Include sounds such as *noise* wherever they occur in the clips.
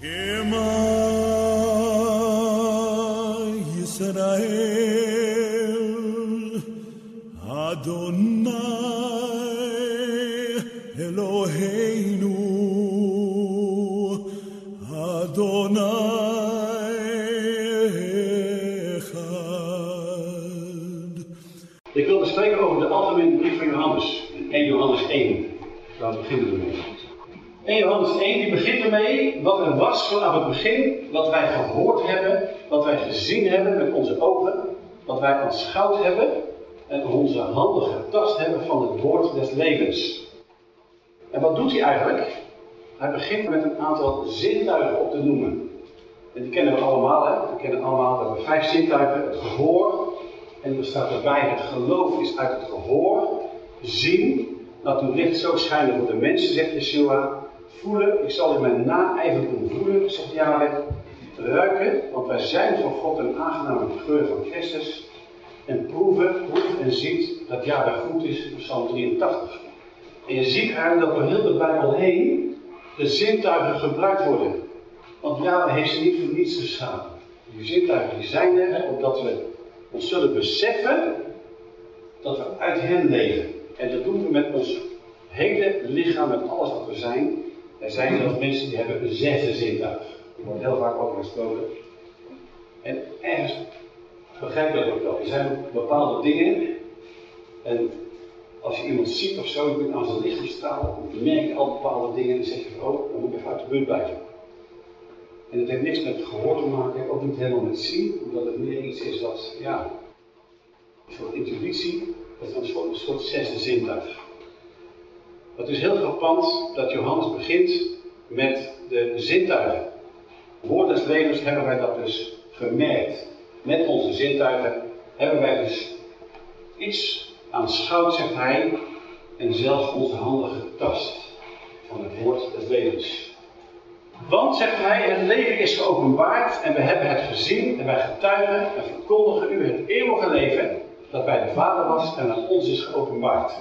Shema Yisrael vanaf het begin, wat wij gehoord hebben, wat wij gezien hebben met onze ogen, wat wij aanschouwd hebben en onze handen getast hebben van het woord des levens. En wat doet hij eigenlijk? Hij begint met een aantal zintuigen op te noemen. En die kennen we allemaal, hè? We kennen allemaal, we hebben vijf zintuigen, het gehoor, en er staat erbij, het geloof is uit het gehoor. Zien, dat uw licht zo schijnen voor de mensen, zegt Yeshua. Voelen, ik zal in mijn naijver doen voelen, zegt Yahweh. Ruiken, want wij zijn voor God een aangename geur van Christus. En proeven, proef en ziet dat Yahweh goed is, Psalm 83. En je ziet eigenlijk dat door heel de Bijbel heen de zintuigen gebruikt worden. Want Yahweh heeft ze niet voor niets geschapen. Die zintuigen die zijn er, opdat we ons zullen beseffen dat we uit hen leven. En dat doen we met ons hele lichaam, met alles wat we zijn. Er zijn zelfs mensen die hebben zesde zintuig. Die wordt heel vaak over gesproken. En ergens begrijp dat ook wel. Er zijn bepaalde dingen. En als je iemand ziet of zo, je kunt aan zijn lichaam stralen, dan merk je al bepaalde dingen en dan zeg je van, oh, dan moet ik even uit de buurt blijven. En het heeft niks met gehoor te maken, ook niet helemaal met zien, omdat het meer iets is dat, ja, een soort intuïtie, dat is een soort, soort zesde zintuig. Het is heel frappant dat Johannes begint met de zintuigen. Woord levens hebben wij dat dus gemerkt. Met onze zintuigen hebben wij dus iets aanschouwd, zegt hij, en zelfs onze handen getast van het woord des levens. Want, zegt hij, het leven is geopenbaard en we hebben het gezien en wij getuigen en verkondigen u het eeuwige leven dat bij de Vader was en aan ons is geopenbaard.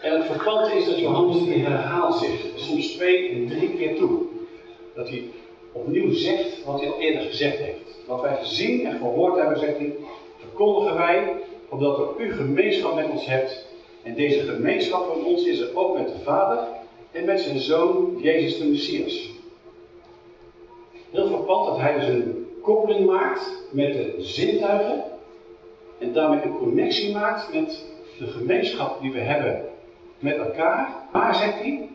En het verpante is dat Johannes die herhaalt zich soms twee en drie keer toe. Dat hij opnieuw zegt wat hij al eerder gezegd heeft. Wat wij gezien en gehoord hebben, zegt hij, verkondigen wij, omdat u gemeenschap met ons hebt. En deze gemeenschap van ons is er ook met de Vader en met zijn zoon Jezus de Messias. Heel verpand dat hij dus een koppeling maakt met de zintuigen en daarmee een connectie maakt met de gemeenschap die we hebben met elkaar. Maar zegt hij,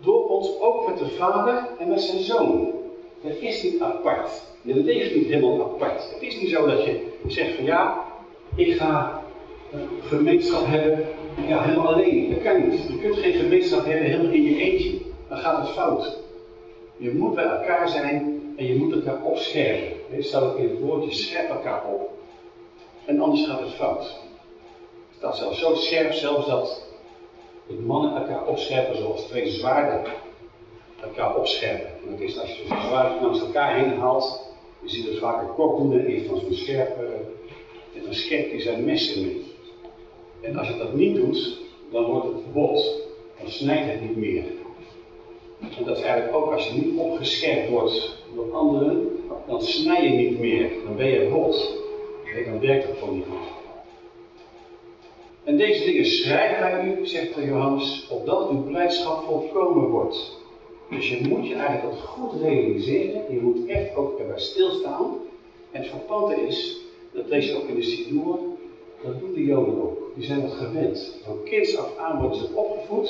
door ons ook met de Vader en met zijn zoon. Het is niet apart. Je leeft niet helemaal apart. Het is niet zo dat je zegt van ja, ik ga een gemeenschap hebben ja, helemaal alleen. Dat kan niet. Je kunt geen gemeenschap hebben helemaal in je eentje. Dan gaat het fout. Je moet bij elkaar zijn en je moet elkaar opscherpen. Er staat ook in het woordje, scherp elkaar op. En anders gaat het fout. Het staat zelfs zo scherp zelfs dat de mannen elkaar opscherpen zoals twee zwaarden elkaar opscherpen. En dat is als je zo'n zwaard langs elkaar heen haalt, je ziet dus vaak een kok doen en heeft van zo'n scherpe, en dan scherpt hij zijn messen mee. En als je dat niet doet, dan wordt het bot. Dan snijdt het niet meer. En dat is eigenlijk ook als je niet opgescherpt wordt door anderen, dan snij je niet meer. Dan ben je. Nee, dan werkt dat gewoon niet goed. En deze dingen schrijven wij u, zegt Johannes, opdat uw blijdschap volkomen wordt. Dus je moet je eigenlijk dat goed realiseren. Je moet echt ook erbij stilstaan. En het frappante is, dat lees je ook in de Sidoer, dat doen de Joden ook. Die zijn dat gewend. Van kinds af aan worden ze opgevoed.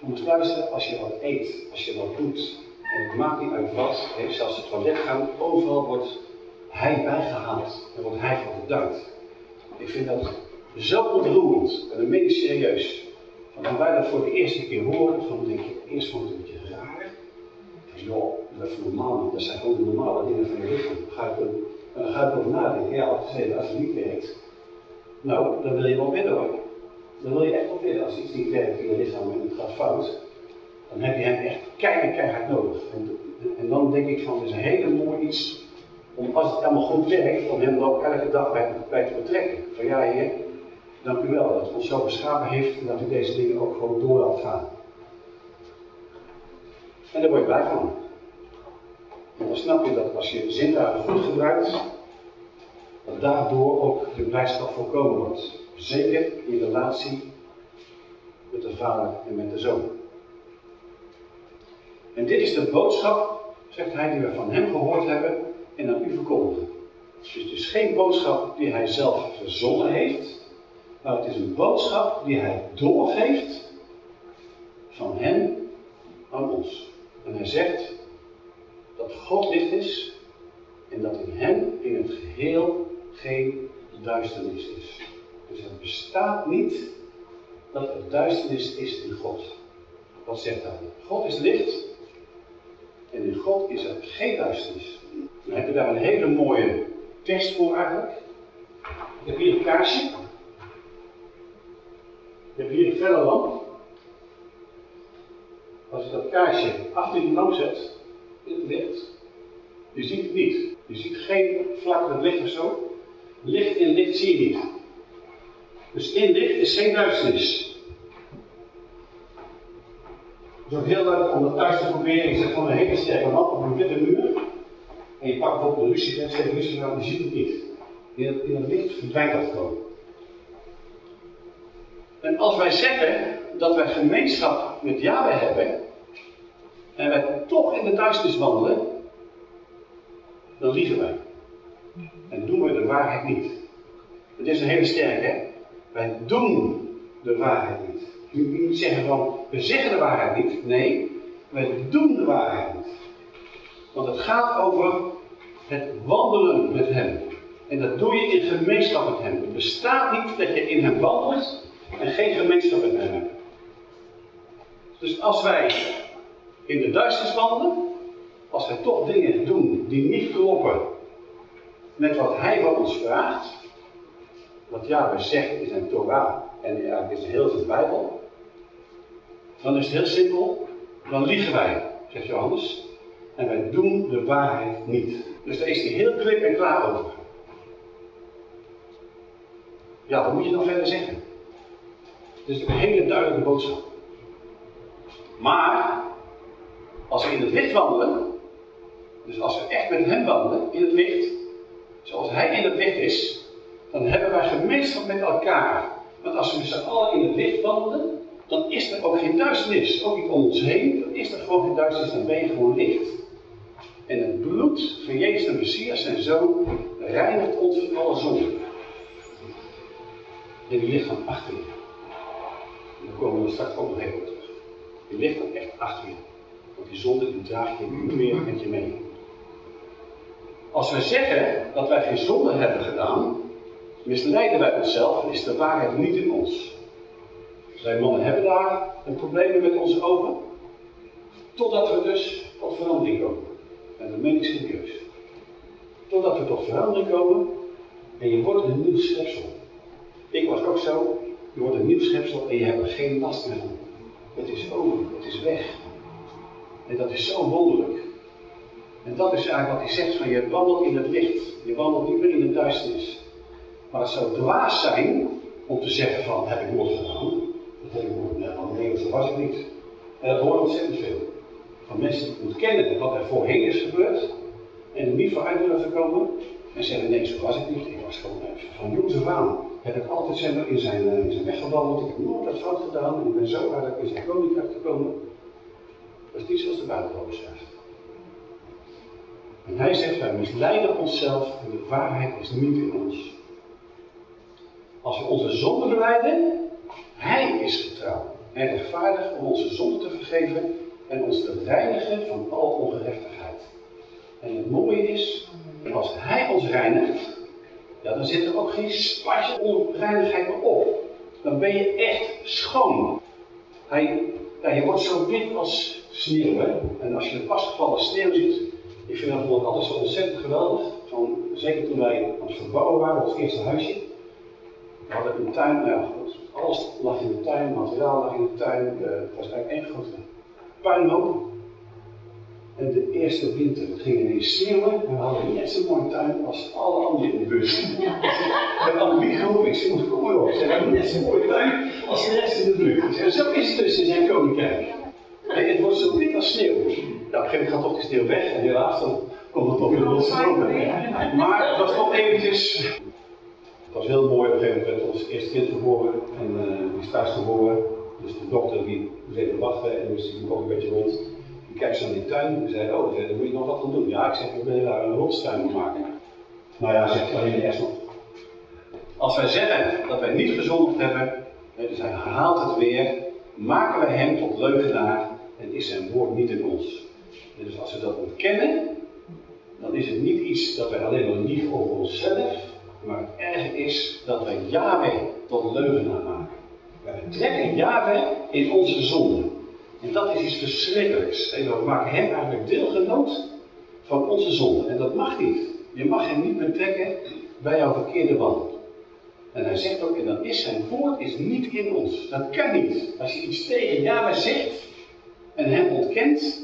Je moet luisteren als je wat eet, als je wat doet. En het maakt niet uit wat, hè, zelfs het toilet gaan, overal wordt hij bijgehaald. En wordt hij voor. Ik vind dat zo ontroerend. En dat meen ik serieus. Want als wij dat voor de eerste keer horen, dan denk je eerst vond het een beetje raar. Van, joh, dat is normaal. Dat zijn gewoon de normale dingen van je lichaam. Ga ik er, dan ga ik over nadenken. Ja, als het niet werkt, nou, dan wil je wel winnen hoor. Dan wil je echt wel winnen. Als iets niet werkt in je lichaam en het gaat fout, dan heb je hem echt keihard, keihard nodig. En, en dan denk ik van, het is een hele mooi iets om als het allemaal goed werkt, om hem er ook elke dag bij, bij te betrekken. Van ja, heer, dank u wel dat u ons zo geschapen heeft en dat u deze dingen ook gewoon door laat gaan. En daar word je blij van. En dan snap je dat als je zintuigen goed gebruikt, dat daardoor ook de blijdschap voorkomen wordt. Zeker in relatie met de vader en met de zoon. En dit is de boodschap, zegt hij, die we van hem gehoord hebben en aan u verkondigen. Dus het is geen boodschap die hij zelf verzonnen heeft, maar het is een boodschap die hij doorgeeft van hem aan ons. En hij zegt dat God licht is en dat in hem in het geheel geen duisternis is. Dus het bestaat niet dat er duisternis is in God. Wat zegt hij? God is licht en in God is er geen duisternis. Dan heb je daar een hele mooie tekst voor eigenlijk. Ik heb hier een kaarsje. Ik heb hier een felle lamp. Als je dat kaarsje achter die lamp zet, in het licht, je ziet het niet. Je ziet geen flakkerd licht of zo. Licht in licht zie je niet. Dus in licht is geen duisternis. Het is ook heel leuk om dat thuis te proberen. Je zet gewoon een hele sterke lamp op een witte muur. En je pakt bijvoorbeeld een lucifer, zet een lucifer aan, je ziet het niet. In het licht verdwijnt dat gewoon. En als wij zeggen dat wij gemeenschap met Yahweh hebben, en wij toch in de duisternis wandelen, dan liegen wij. En doen we de waarheid niet. Het is een hele sterke, hè? Wij doen de waarheid niet. Je moet niet zeggen van, we zeggen de waarheid niet. Nee, wij doen de waarheid niet. Want het gaat over het wandelen met Hem. En dat doe je in gemeenschap met Hem. Het bestaat niet dat je in Hem wandelt en geen gemeenschap met Hem hebt. Dus als wij in de duisternis wandelen, als wij toch dingen doen die niet kloppen met wat Hij van ons vraagt, wat Yahweh zegt in zijn Torah en eigenlijk is heel zijn Bijbel, dan is het heel simpel, dan liegen wij, zegt Johannes, en wij doen de waarheid niet. Dus daar is hij heel klip en klaar over. Ja, wat moet je dan verder zeggen? Is een hele duidelijke boodschap. Maar, als we in het licht wandelen, dus als we echt met hem wandelen, in het licht, zoals hij in het licht is, dan hebben wij gemeenschap met elkaar. Want als we met z'n allen in het licht wandelen, dan is er ook geen duisternis. Ook niet om ons heen, dan is er gewoon geen duisternis, dan ben je gewoon licht. En het bloed van Jezus de Messias, zijn zoon, reinigt ons van alle zonde. En die ligt dan achter je. En daar komen we straks ook nog even terug. Die ligt dan echt achter je. Want die zonde die draag je niet meer met je mee. Als wij zeggen dat wij geen zonde hebben gedaan, misleiden wij onszelf en is de waarheid niet in ons. Wij mannen hebben daar een probleem met onze ogen, totdat we dus tot verandering komen. En dat meen ik serieus. Totdat we tot verandering komen en je wordt een nieuw schepsel. Ik was ook zo, je wordt een nieuw schepsel en je hebt er geen last meer van. Het is over, het is weg. En dat is zo wonderlijk. En dat is eigenlijk wat hij zegt van je wandelt in het licht. Je wandelt niet meer in de duisternis. Maar het zou dwaas zijn om te zeggen van heb ik nooit gedaan. Dat heb ik nooit gedaan. Nee, zo was ik niet. En dat hoort ontzettend veel. Van mensen die ontkennen wat er voorheen is gebeurd. En er niet vooruit durven komen. En zeggen nee, zo was ik niet. Ik was gewoon van jongs af. Heb ik altijd maar, in, zijn, in zijn weg gewandeld. Ik heb nooit wat fout gedaan. En ik ben zo hard in zijn koninkrijk gekomen. Dat is niet zoals de Bijbel zegt. En hij zegt, wij misleiden onszelf en de waarheid is niet in ons. Als we onze zonde beleiden, hij is getrouw en rechtvaardig om onze zonde te vergeven en ons te reinigen van al ongerechtigheid. En het mooie is, als hij ons reinigt, ja, dan zit er ook geen spatje onreinigheid meer op. Dan ben je echt schoon. Hij, ja, je wordt zo wit als sneeuw. Hè? En als je vastgevallen sneeuw ziet, ik vind dat altijd zo ontzettend geweldig. Van, zeker toen wij aan het verbouwen waren, ons eerste huisje. We hadden een tuin, nou alles lag in de tuin, materiaal lag in de tuin. Uh, het was eigenlijk één grote puinhoop. En de eerste winter ging ineens sneeuwen en we hadden net zo'n mooie tuin als alle anderen in de bus. *laughs* En dan groep, ik zei, moet kom op. Ze hebben net zo'n mooie tuin als de rest in de buurt. En zo is het dus in zijn koninkrijk. Nee, het wordt zo wit als sneeuw. Ja, op een gegeven moment gaat toch die sneeuw weg en helaas dan komt het toch weer losgelopen. Maar het was toch eventjes. Het was heel mooi, op een gegeven moment werd ons eerste kind geboren en uh, die is thuis geboren. Dus de dokter die even wachten en dus die ook een beetje rond. Die kijkt zo naar die tuin en zei, oh, daar moet je nog wat gaan doen. Ja, ik zeg, we willen daar een rondstuin maken. Nou ja, zegt alleen nog. Als wij zeggen dat wij niet gezondigd hebben, dus hij herhaalt het weer, maken wij hem tot leugenaar en is zijn woord niet in ons. Dus als we dat ontkennen, dan is het niet iets dat wij alleen maar lief over onszelf, maar het erg is dat wij Yahweh tot leugenaar maken. Wij betrekken Yahweh in onze zonde. En dat is iets verschrikkelijks. En we maken hem eigenlijk deelgenoot van onze zonde. En dat mag niet. Je mag hem niet betrekken bij jouw verkeerde wandel. En hij zegt ook, en dan is zijn woord is niet in ons. Dat kan niet. Als je iets tegen Yahweh zegt en hem ontkent,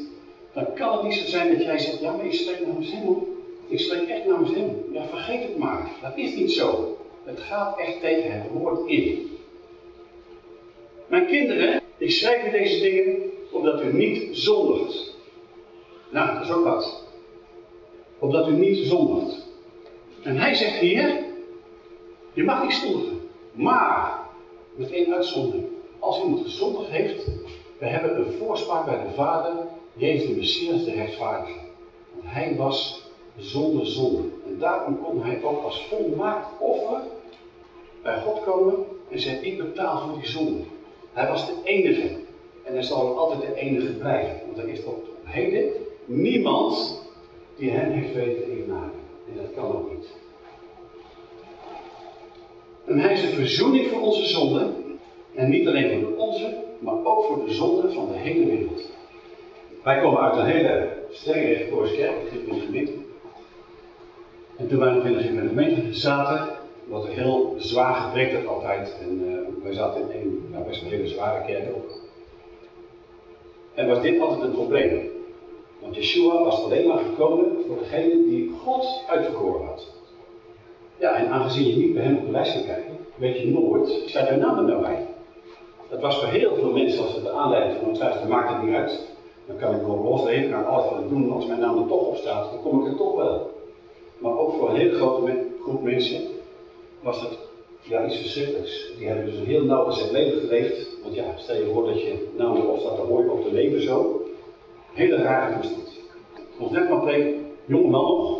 dan kan het niet zo zijn dat jij zegt, ja maar ik spreek namens hem hoor. Ik spreek echt namens hem. Ja, vergeet het maar. Dat is niet zo. Het gaat echt tegen het woord in. Mijn kinderen, ik schrijf u deze dingen omdat u niet zondigt. Nou, dat is ook wat. Opdat u niet zondigt. En hij zegt hier, je mag niet zondigen. Maar, met één uitzondering. Als iemand gezondigd heeft, we hebben een voorspraak bij de Vader, Jezus de Messias, de rechtvaardige. Want hij was zonder zonde. En daarom kon hij ook als volmaakt offer bij God komen en zeggen, ik betaal voor die zonde. Hij was de enige. En hij zal altijd de enige blijven. Want er is tot heden niemand die hem heeft weten evenaren. En dat kan ook niet. En hij is een verzoening voor onze zonden. En niet alleen voor de onze, maar ook voor de zonden van de hele wereld. Wij komen uit een hele strenge reformatorische kerk, in de gemeente. En toen wij nog in de gemeente zaten, er heel zwaar gepreekt altijd. En uh, wij zaten in een nou, best een hele zware kerk ook. En was dit altijd een probleem. Want Yeshua was alleen maar gekomen voor degene die God uitverkoren had. Ja, en aangezien je niet bij hem op de lijst kan kijken, weet je nooit, staat jouw naam er nou bij. Dat was voor heel veel mensen, als het de aanleiding van een twijfel, maakt het niet uit. Dan kan ik wel losleven, kan alles wat ik doen, als mijn naam er toch op staat, dan kom ik er toch wel. Maar ook voor een hele grote groep mensen was het ja, iets verschrikkelijks. Die hebben dus een heel nauwgezet leven geleefd. Want ja, stel je voor dat je staat, dan hoor je ook te leven zo. Hele rare toestand. Ons net twee jonge man nog.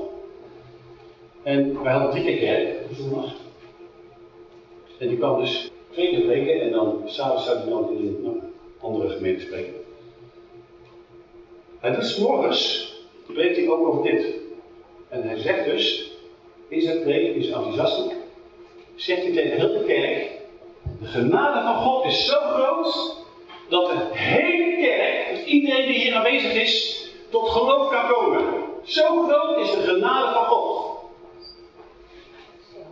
En wij hadden drie keer kerk op. En die kwam dus twee keer preken en dan s'avonds zou hij dan in een nou, andere gemeente spreken. Hij doet morgens, spreekt hij ook over dit. En hij zegt dus, in zijn preek, in zijn enthousiasme, zegt hij tegen heel de kerk, de genade van God is zo groot, dat de hele kerk, dus iedereen die hier aanwezig is, tot geloof kan komen. Zo groot is de genade van God.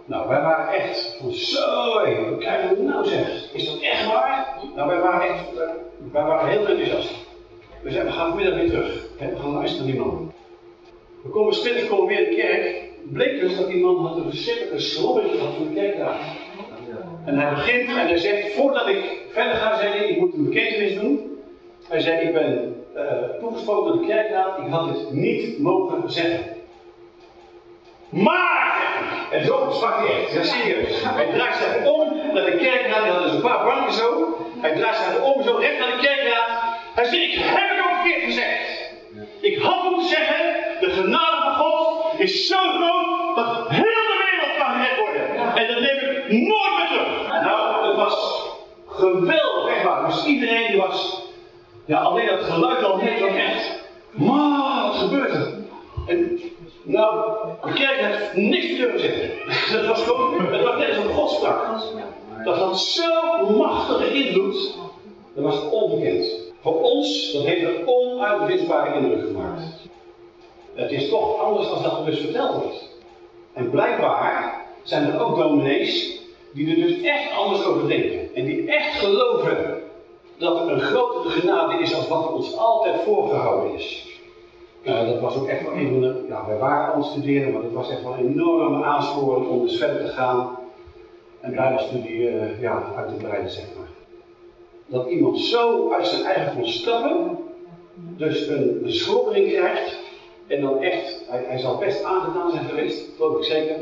Nou, wij waren echt van zo, wat krijgen we nou zeg? Is dat echt waar? Nou, wij waren echt, wij waren heel enthousiast. We zeiden, we gaan vanmiddag weer terug. We gaan luisteren naar die man. We komen spittig komen weer in de kerk. Bleek dus dat die man had een verschrikkelijke slobbering gehad van de kerkraad. En hij begint en hij zegt, voordat ik verder ga, zei hij, ik moet een bekentenis doen. Hij zei, ik ben uh, toegesproken door de kerkraad, ik had dit niet mogen zeggen. Maar, en zo sprak hij echt, ja serieus. Hij draait zich om naar de kerkraad, die hadden dus een paar banken zo. Hij draait zich om zo recht naar de kerkraad. Hij zegt, ik heb het ook verkeerd gezegd. Ik had moeten zeggen, de genade is zo groot dat heel de wereld kan gered worden. En dat neem ik nooit meer terug. Nou, het was geweldig, echt waar. Dus iedereen die was, ja, alleen dat geluid al net was echt. Maar, wat gebeurt er? En, nou, de kerk heeft niks te durven zeggen. Dat was gewoon, het was net alsof God sprak. Dat had zo'n machtige invloed, dat was onbekend. Voor ons, dat heeft een onuitwisbare indruk gemaakt. Het is toch anders dan dat er dus verteld wordt. En blijkbaar zijn er ook dominees die er dus echt anders over denken. En die echt geloven dat er een grotere genade is dan wat ons altijd voorgehouden is. Nou, dat was ook echt wel een van de. Ja, wij waren aan het studeren, maar dat was echt wel een enorme aansporing om dus verder te gaan. En Bijbelstudie uh, ja, uit te breiden, zeg maar. Dat iemand zo uit zijn eigen kon stappen dus een beschuldiging krijgt. En dan echt, hij, zal best aangedaan zijn geweest, geloof ik zeker.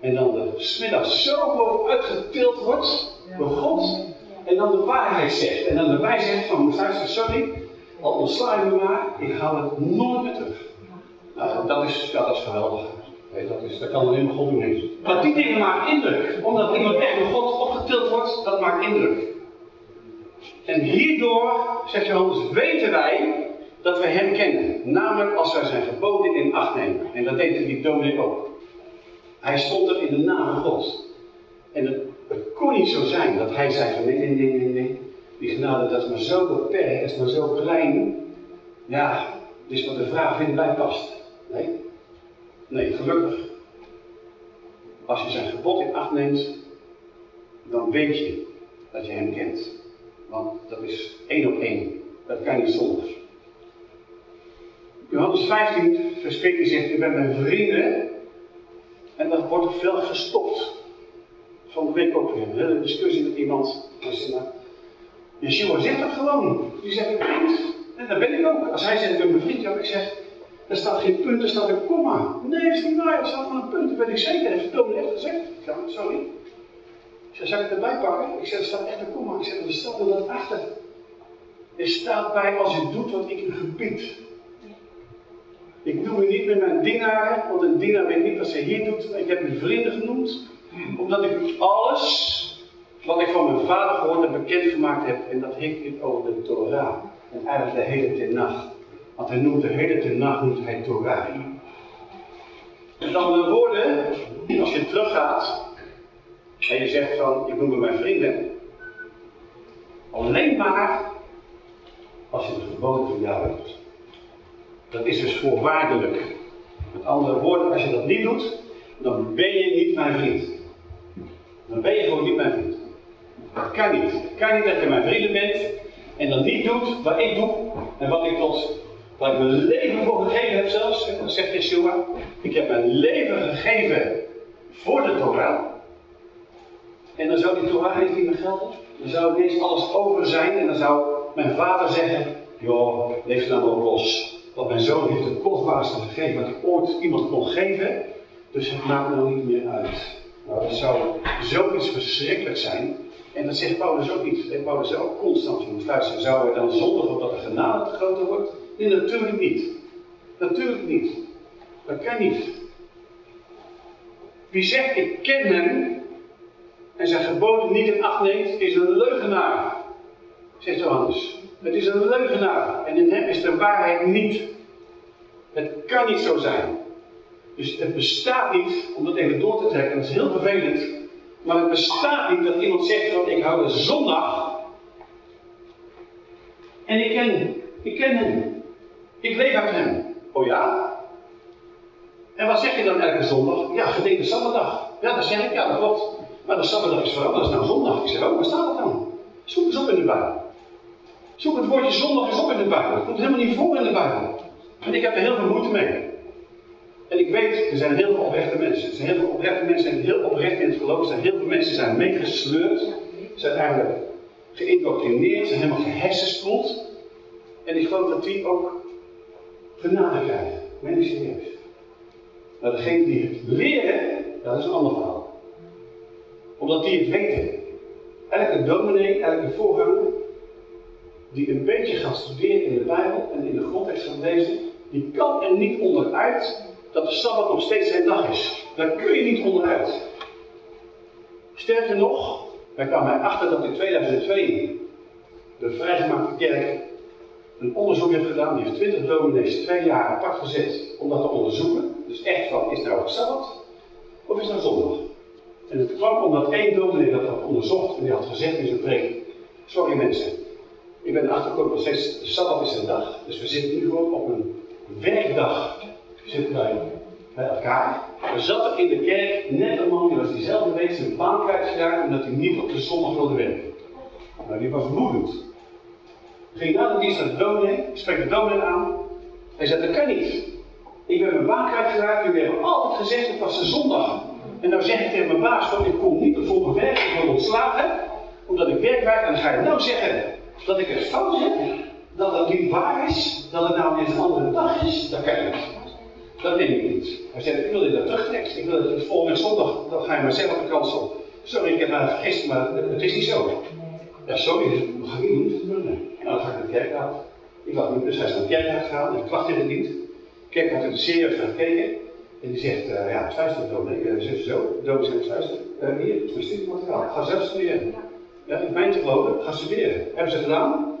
En dan de smiddags zo bovenuit getild wordt door God. En dan de waarheid zegt. En dan erbij zegt van, luister, sorry, al ontsla je me maar, ik haal het nooit meer terug. Nou, dat is, dat is geweldig. Nee, dat, is, dat kan alleen maar God doen. Maar die dingen maken indruk. Omdat iemand echt door God opgetild wordt, dat maakt indruk. En hierdoor, zegt Johannes, weten wij dat we hem kennen. Namelijk als wij zijn geboden in acht nemen. En dat deed die dominee ook. Hij stond er in de naam God. En het, kon niet zo zijn dat hij zei van nee, nee, nee, nee, nee. Die genade, dat is maar zo beperkt, dat is maar zo klein. Ja, dus wat de vraag vindt bij past. Nee? Nee, gelukkig. Als je zijn gebod in acht neemt, dan weet je dat je hem kent. Want dat is één op één. Dat kan niet zonder. Johannes 15, vers 14 zegt, u bent mijn vrienden. En dan wordt er veel gestopt. Van de week ook weer een hele discussie met iemand. Yeshua zegt dat gewoon. Die zegt, ik vriend. En dat ben ik ook. Als hij zegt, ik ben mijn vriend, ja, ik zeg, er staat geen punt, er staat een komma. Nee, dat is niet waar, er staat maar een punt, dat weet ik zeker. Heeft de echt gezegd. Ik zeg, sorry. Ik zeg, zal ik het erbij pakken? Ik zeg, er staat echt een komma. Ik zeg, er staat er wat achter. Er staat bij, als u doet wat ik u gebied. Ik noem u niet meer mijn dienaren, want een dienaar weet niet wat ze hier doet. Ik heb u vrienden genoemd, omdat ik u alles wat ik van mijn vader gehoord en bekendgemaakt heb, en dat heeft het over de Torah. En eigenlijk de hele Tenach. Want hij noemt de hele Tenach noemt hij Torah. Dan de woorden, als je teruggaat en je zegt van, ik noem mijn vrienden. Alleen maar als je de geboden van jou hebt. Dat is dus voorwaardelijk. Met andere woorden, als je dat niet doet, dan ben je niet mijn vriend. Dan ben je gewoon niet mijn vriend. Dat kan niet. Het kan niet dat je mijn vrienden bent en dan niet doet wat ik doe en wat ik tot, ik mijn leven voor gegeven heb zelfs. Dat zegt Yeshua. Ik heb mijn leven gegeven voor de Torah. En dan zou die Torah niet meer gelden. Dan zou ineens alles over zijn en dan zou mijn vader zeggen, joh, leef nou maar los. Want mijn zoon heeft het kostbaarste gegeven wat ooit iemand kon geven. Dus het maakt nou niet meer uit. Nou, dat zou zoiets verschrikkelijk zijn. En dat zegt Paulus ook niet. En Paulus zegt ook constant, je moet luisteren, zou er dan zondigen omdat de genade te groter wordt? Nee, natuurlijk niet. Natuurlijk niet. Dat kan niet. Wie zegt ik ken hem en zijn geboden niet in acht neemt, is een leugenaar. Zegt Johannes. Het is een leugenaar en in hem is de waarheid niet. Het kan niet zo zijn. Dus het bestaat niet, om dat even door te trekken, dat is heel vervelend, maar het bestaat niet dat iemand zegt van ik hou de zondag en ik ken, ik ken hem. Ik leef uit hem. Oh ja? En wat zeg je dan elke zondag? Ja, gedenk de Sabbatdag. Ja, dat zeg ik, ja, dat klopt. Maar de Sabbatdag is veranderd, dat is nou zondag. Ik zeg, oh, waar staat dat dan? Zoek eens op in de Bijbel. Zoek het woordje zondag eens op in de Bijbel. Het komt helemaal niet voor in de Bijbel. En ik heb er heel veel moeite mee. En ik weet, er zijn heel veel oprechte mensen. Er zijn heel veel oprechte mensen en heel oprecht in het geloof. Er zijn heel veel mensen zijn meegesleurd. Zijn eigenlijk geïndoctrineerd, zijn helemaal gehersenspoeld. En ik geloof dat die ook genade krijgen. Ik serieus. Degene die het leren, dat is een ander verhaal. Omdat die het weten. Elke dominee, elke voorganger, die een beetje gaat studeren in de Bijbel en in de grondtekst gaat lezen, die kan er niet onderuit dat de Sabbat nog steeds zijn dag is. Daar kun je niet onderuit. Sterker nog, wij kwamen erachter dat in 2002 de vrijgemaakte kerk een onderzoek heeft gedaan. Die heeft 20 dominees twee jaar apart gezet om dat te onderzoeken. Dus echt van, is nou Sabbat of is nou zondag? En het kwam omdat één dominee dat had onderzocht en die had gezegd in zijn preek, sorry mensen, ik ben erachter gekomen dat steeds de Sabbat is een dag. Dus we zitten nu gewoon op een werkdag zitten wij bij elkaar. Er zat er in de kerk net een man die was diezelfde week zijn baan kwijtgeraakt omdat hij niet op de zondag wilde werken. Nou, die was woedend. Ging naar de dienst naar de dominee, spreekt de dominee aan. Hij zei, dat kan niet. Ik ben mijn baan kwijtgeraakt, jullie hebben altijd gezegd, het was de zondag. En nou zeg ik tegen mijn baas, van, ik kom niet op zondag werken, ik word ontslagen, omdat ik werk. En dan ga je nou zeggen dat ik het fout heb. dat het niet waar is, dat het nou eens een andere dag is, dat kan je niet. Dat neem ik niet. Hij zei, ik wil je dat terugtrekken. Ik wil dat volgende zondag, dan ga je maar zelf de kans op. Sorry, ik heb me vergist, maar het is niet zo. Ja, sorry, dat ga ik niet doen. Dan ga ik naar de kerk uit. Ik wou niet, dus hij is naar de kerk gegaan en klacht in het niet. De kerk had er serieus naar gekeken. En die zegt, uh, ja, twijfel dominee, uh, zegt zo, dominee zegt. Uh, hier, het is studiemateriaal, ga zelf studeren. Ja, ik meen te geloven, ga studeren. Hebben ze gedaan.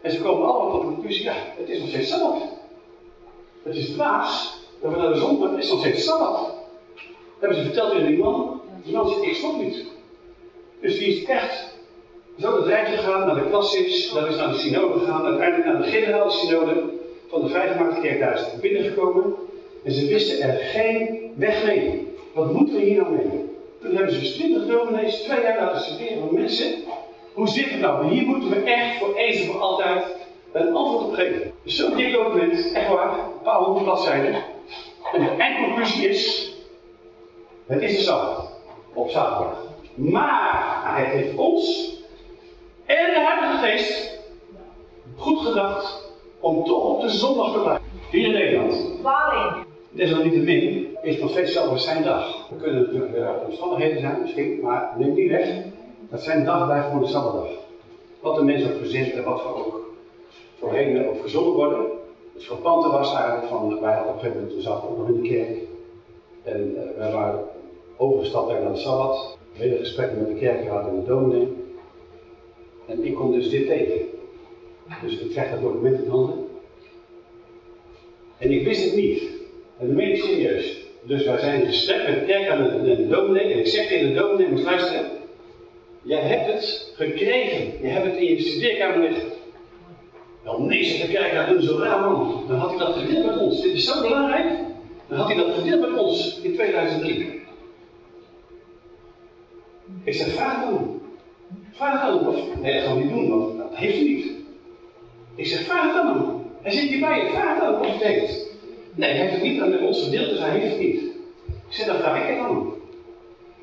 En ze komen allemaal tot de conclusie, ja, het is nog steeds sabbat. Het is dwaas dat we naar de zon, maar het is nog steeds sabbat. Hebben ze verteld aan die man, die man zegt, ik snap niet. Dus die is echt zo het rijtje gegaan naar de klassis, dat is naar de synode gegaan, uiteindelijk naar de generale synode van de vrijgemaakte kerk is binnengekomen. En ze wisten er geen weg mee. Wat moeten we hier nou mee? Toen hebben ze dus 20 dominees twee jaar laten studeren van mensen. Hoe zit het nou? Hier moeten we echt voor eens en voor altijd een antwoord op geven. Dus zo'n dik document, echt waar, een paar honderd bladzijden. En de eindconclusie is, het is de Sabbat, op zaterdag. Maar hij heeft ons en de Heilige Geest goed gedacht om toch op de zondag te blijven. Hier in Nederland. Dwaling. Desalniettemin is nog steeds zelfs zijn dag. Er kunnen natuurlijk uh, omstandigheden zijn misschien, maar neem die weg. Dat zijn dag blijft gewoon de Sabbatdag. Wat de mens ook verzint en wat we ook voorheen ook verzonnen worden. Het frappante was eigenlijk van, wij hadden op een gegeven moment, ook nog in de kerk. En wij waren overgestapt naar de Sabbat. Hele gesprekken met de kerkraad en de dominee. En ik kom dus dit tegen. Dus ik krijg dat document in handen. En ik wist het niet. En dat meen ik serieus. Dus wij zijn in gesprek met de kerk aan de, de dominee. En ik zeg tegen de dominee, moet luisteren. Jij hebt het gekregen. Je hebt het in je studeerkamer liggen. Wel nee, zegt de kerk, dat is zo raar man. Dan had hij dat gedeeld met ons. Dit is zo belangrijk. Dan had hij dat gedeeld met ons in 2003. Ik zeg, vraag dan. Vraag dan. Of, nee, dat gaan we niet doen, want dat heeft hij niet. Ik zeg, vraag dan. Hij zit je, vraag dan of het. Nee, hij heeft het niet aan ons gedeeld, dus hij heeft het niet. Ik zeg, dan vraag ik het dan.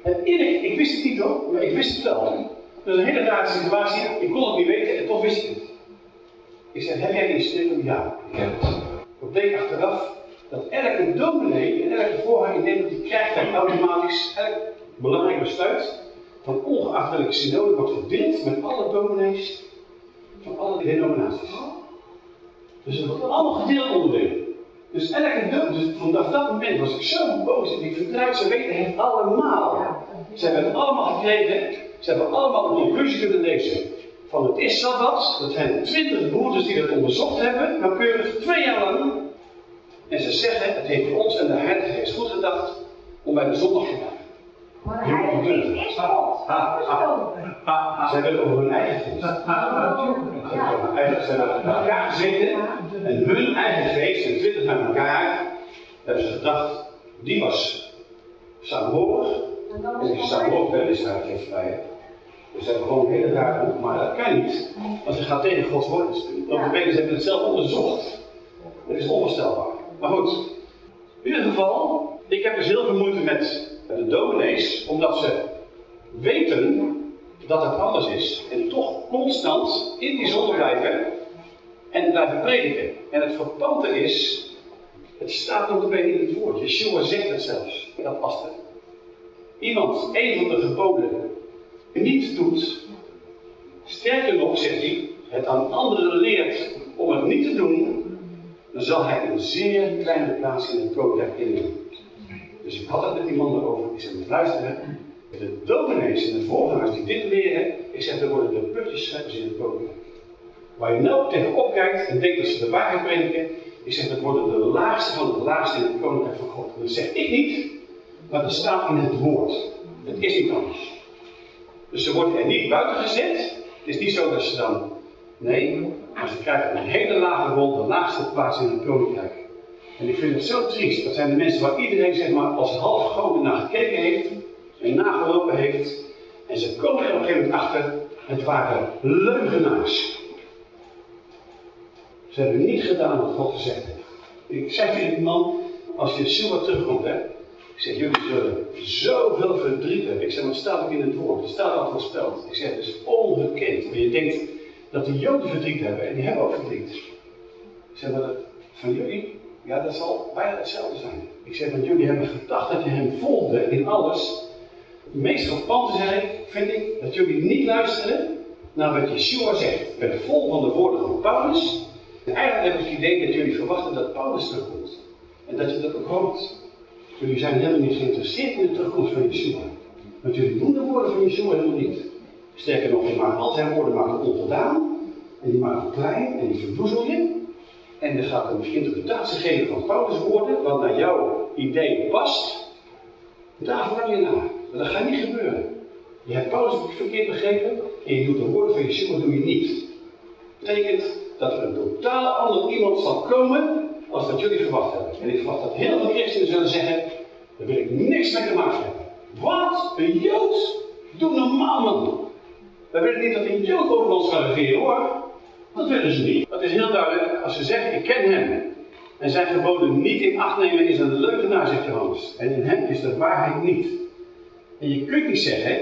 En eerlijk, ik wist het niet hoor, maar ik wist het wel. Dat is een hele rare situatie. Ik kon het niet weten en toch wist ik het. Ik zeg, heb jij die stil? Ja, ik heb het. Ik bleek achteraf dat elke dominee en elke voorganger in Nederland, die krijgt dan automatisch elk belangrijk besluit van ongeacht welke synode wordt gedeeld met alle dominees van alle denominaties. Dus het wordt allemaal gedeeld onderling. Dus elke dominee, dus vanaf dat moment was ik zo boos dat ik vertrouwd, ze weten het allemaal. Ze hebben het allemaal gekregen, ze hebben allemaal een conclusie kunnen lezen. Van het is Sabbat, dat zijn twintig broeders die dat onderzocht hebben, nauwkeurig twee jaar lang. En ze zeggen, het heeft voor ons en de Heilige Geest goed gedacht om bij de zondag te blijven. Maar de Heilige Geest is God. Ze hebben het over hun eigen geest. Eigenlijk zijn we met elkaar gezeten en hun eigen geest, en twintig met elkaar, hebben ze gedacht, die was saamhorig. En die saamhorig bent is daar vrijheid. Dus ze hebben gewoon een hele rare boek, maar dat kan niet. Want je gaat tegen Gods woord. Want de mensen hebben het zelf onderzocht. Dat is onvoorstelbaar. Maar goed, in ieder geval, ik heb dus heel veel moeite met de dominees, omdat ze weten dat het anders is. En toch constant in die zonde blijven en blijven prediken. En het verpante is, het staat nog een in het woord. Yeshua zegt het zelfs. Dat past er. Iemand een van de geboden niet doet, sterker nog, zegt hij, het aan anderen leert om het niet te doen, dan zal hij een zeer kleine plaats in het koninkrijk innemen. Dus ik had het met die man erover. Ik zeg, luisteren, de dominees en de voorgangers die dit leren, ik zeg, dan worden de putjesscheppers in het koninkrijk. Waar je nou tegenop kijkt en denkt dat ze de waarheid prediken, ik zeg, dat worden de laagste van de laagste in het koninkrijk van God. Dat zeg ik niet, maar dat staat in het woord. Het is niet anders. Dus ze worden er niet buiten gezet. Het is niet zo dat ze dan. Nee, maar ze krijgen een hele lage rol, de laagste plaats in het koninkrijk. En ik vind het zo triest. Dat zijn de mensen waar iedereen zeg maar als half goden naar gekeken heeft en nagelopen heeft. En ze komen er op een gegeven moment achter. Het waren leugenaars. Ze hebben niet gedaan wat God gezegd heeft. Ik zeg tegen die man, als je Yeshua terugkomt, hè. Ik zeg, jullie zullen zoveel verdriet hebben. Ik zeg, het staat ook in het woord. Het staat al voorspeld. Ik zeg, het is ongekend. Maar je denkt dat de Joden verdriet hebben en die hebben ook verdriet. Ik zeg maar dat van jullie, ja dat zal bijna hetzelfde zijn. Ik zeg dat jullie hebben gedacht dat je hem volgde in alles. Het meest frappante zijn, vind ik, dat jullie niet luisteren naar wat Yeshua zegt. Ben vol van de woorden van Paulus. En eigenlijk heb ik het idee dat jullie verwachten dat Paulus terugkomt. En dat je dat ook hoopt. Jullie zijn helemaal niet geïnteresseerd in de terugkomst van Yeshua. Want jullie doen de woorden van Yeshua helemaal niet. Sterker nog, je maakt al zijn woorden maken ongedaan. En die maken klein en die verdoezel je. En er gaat een interpretatie geven van Paulus' woorden, wat naar jouw idee past. Daar verlang je naar. Maar dat gaat niet gebeuren. Je hebt Paulus verkeerd begrepen en je doet de woorden van Yeshua doe je niet. Dat betekent dat er een totaal ander iemand zal komen als wat jullie verwacht hebben. En ik verwacht dat heel veel christenen zullen zeggen, daar wil ik niks mee te maken hebben. Wat? Een Jood? Doe normaal man. We willen niet dat een Jood over ons gaat regeren hoor. Dat willen ze niet. Dat is heel duidelijk. Als ze zeggen, ik ken hem. En zijn geboden niet in acht nemen is een leugenaar, zegt Johannes. En in hem is de waarheid niet. En je kunt niet zeggen,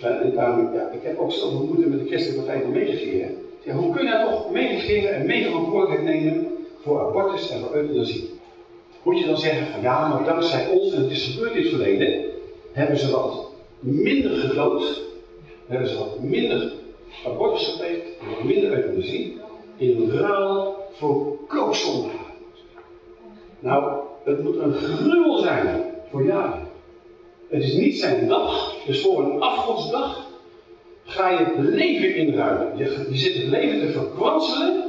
ja, ik heb ook zoveel moeite met de christelijke partij te meeregeren. Ja, hoe kun je nou toch meeregeren en meeverantwoordelijkheid nemen voor abortus en voor euthanasie? Moet je dan zeggen van ja, maar dankzij ons, en het is gebeurd in het verleden, hebben ze wat minder gedood, hebben ze wat minder abortus gepleegd, en wat minder euthanasie, in ruil voor kookzonde. Nou, het moet een gruwel zijn voor jaren. Het is niet zijn dag, dus voor een afgodsdag ga je het leven inruilen. Je, zit het leven te verkwanselen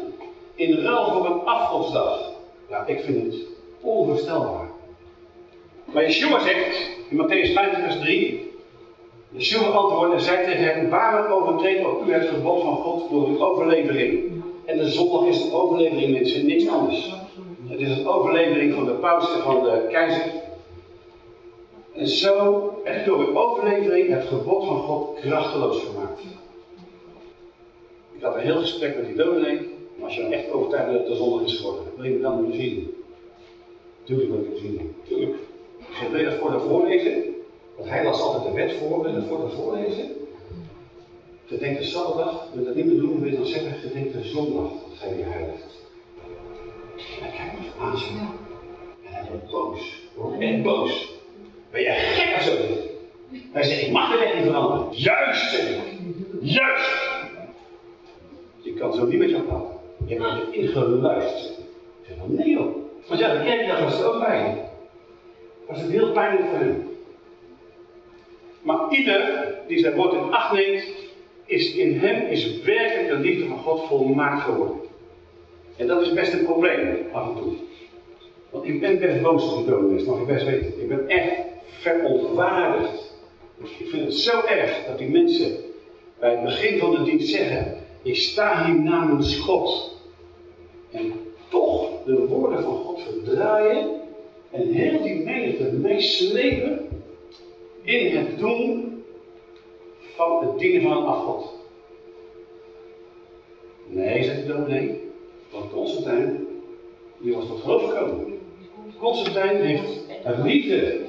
in ruil voor een afgodsdag. Ja, ik vind het onvoorstelbaar. Maar Yeshua zegt in Matthäus 50 vers 3, Yeshua antwoordde en zei tegen hem, waarom overtreedt ook u het gebod van God door uw overlevering? En de zondag is een overlevering mensen, niks anders. Het is een overlevering van de paus en van de keizer. En zo heb door uw overlevering het gebod van God krachteloos gemaakt. Ik had een heel gesprek met die dominee. Maar als je dan echt overtuigd bent dat de zondag is geworden, wil je me dan niet zien? Tuurlijk wil ik het zien. Tuurlijk. Ik zeg, wil je dat voor de voorlezen? Want hij las altijd de wet voor, dat voor de voorlezen? Gedenk de Sabbatdag, wil dat niet meer doen, wil dan zeggen, gedenk de zondag, dat gij weer heiligt. En hij kijkt me aan. En hij wordt boos. Echt boos. Ben je gek of zo? Hij zegt, ik mag de wet niet veranderen. Juist. Juist. Je kan zo niet met jou praten. Je hebt je ingeluisterd. Ik zeg, nee joh. Want ja, de kerk was er ook bij. Was het heel pijnlijk voor hem. Maar ieder die zijn woord in acht neemt, is in hem is werkelijk de liefde van God volmaakt geworden. En dat is best een probleem af en toe. Want ik ben best boos op die dominee, mag ik best weten. Ik ben echt verontwaardigd. Ik vind het zo erg dat die mensen bij het begin van de dienst zeggen: Ik sta hier namens God. En toch de woorden van God verdraaien en heel die menigte meeslepen in het doen van het dienen van een afgod. Nee, zegt de dominee, want Constantijn, die was tot geloof gekomen. Constantijn heeft uit liefde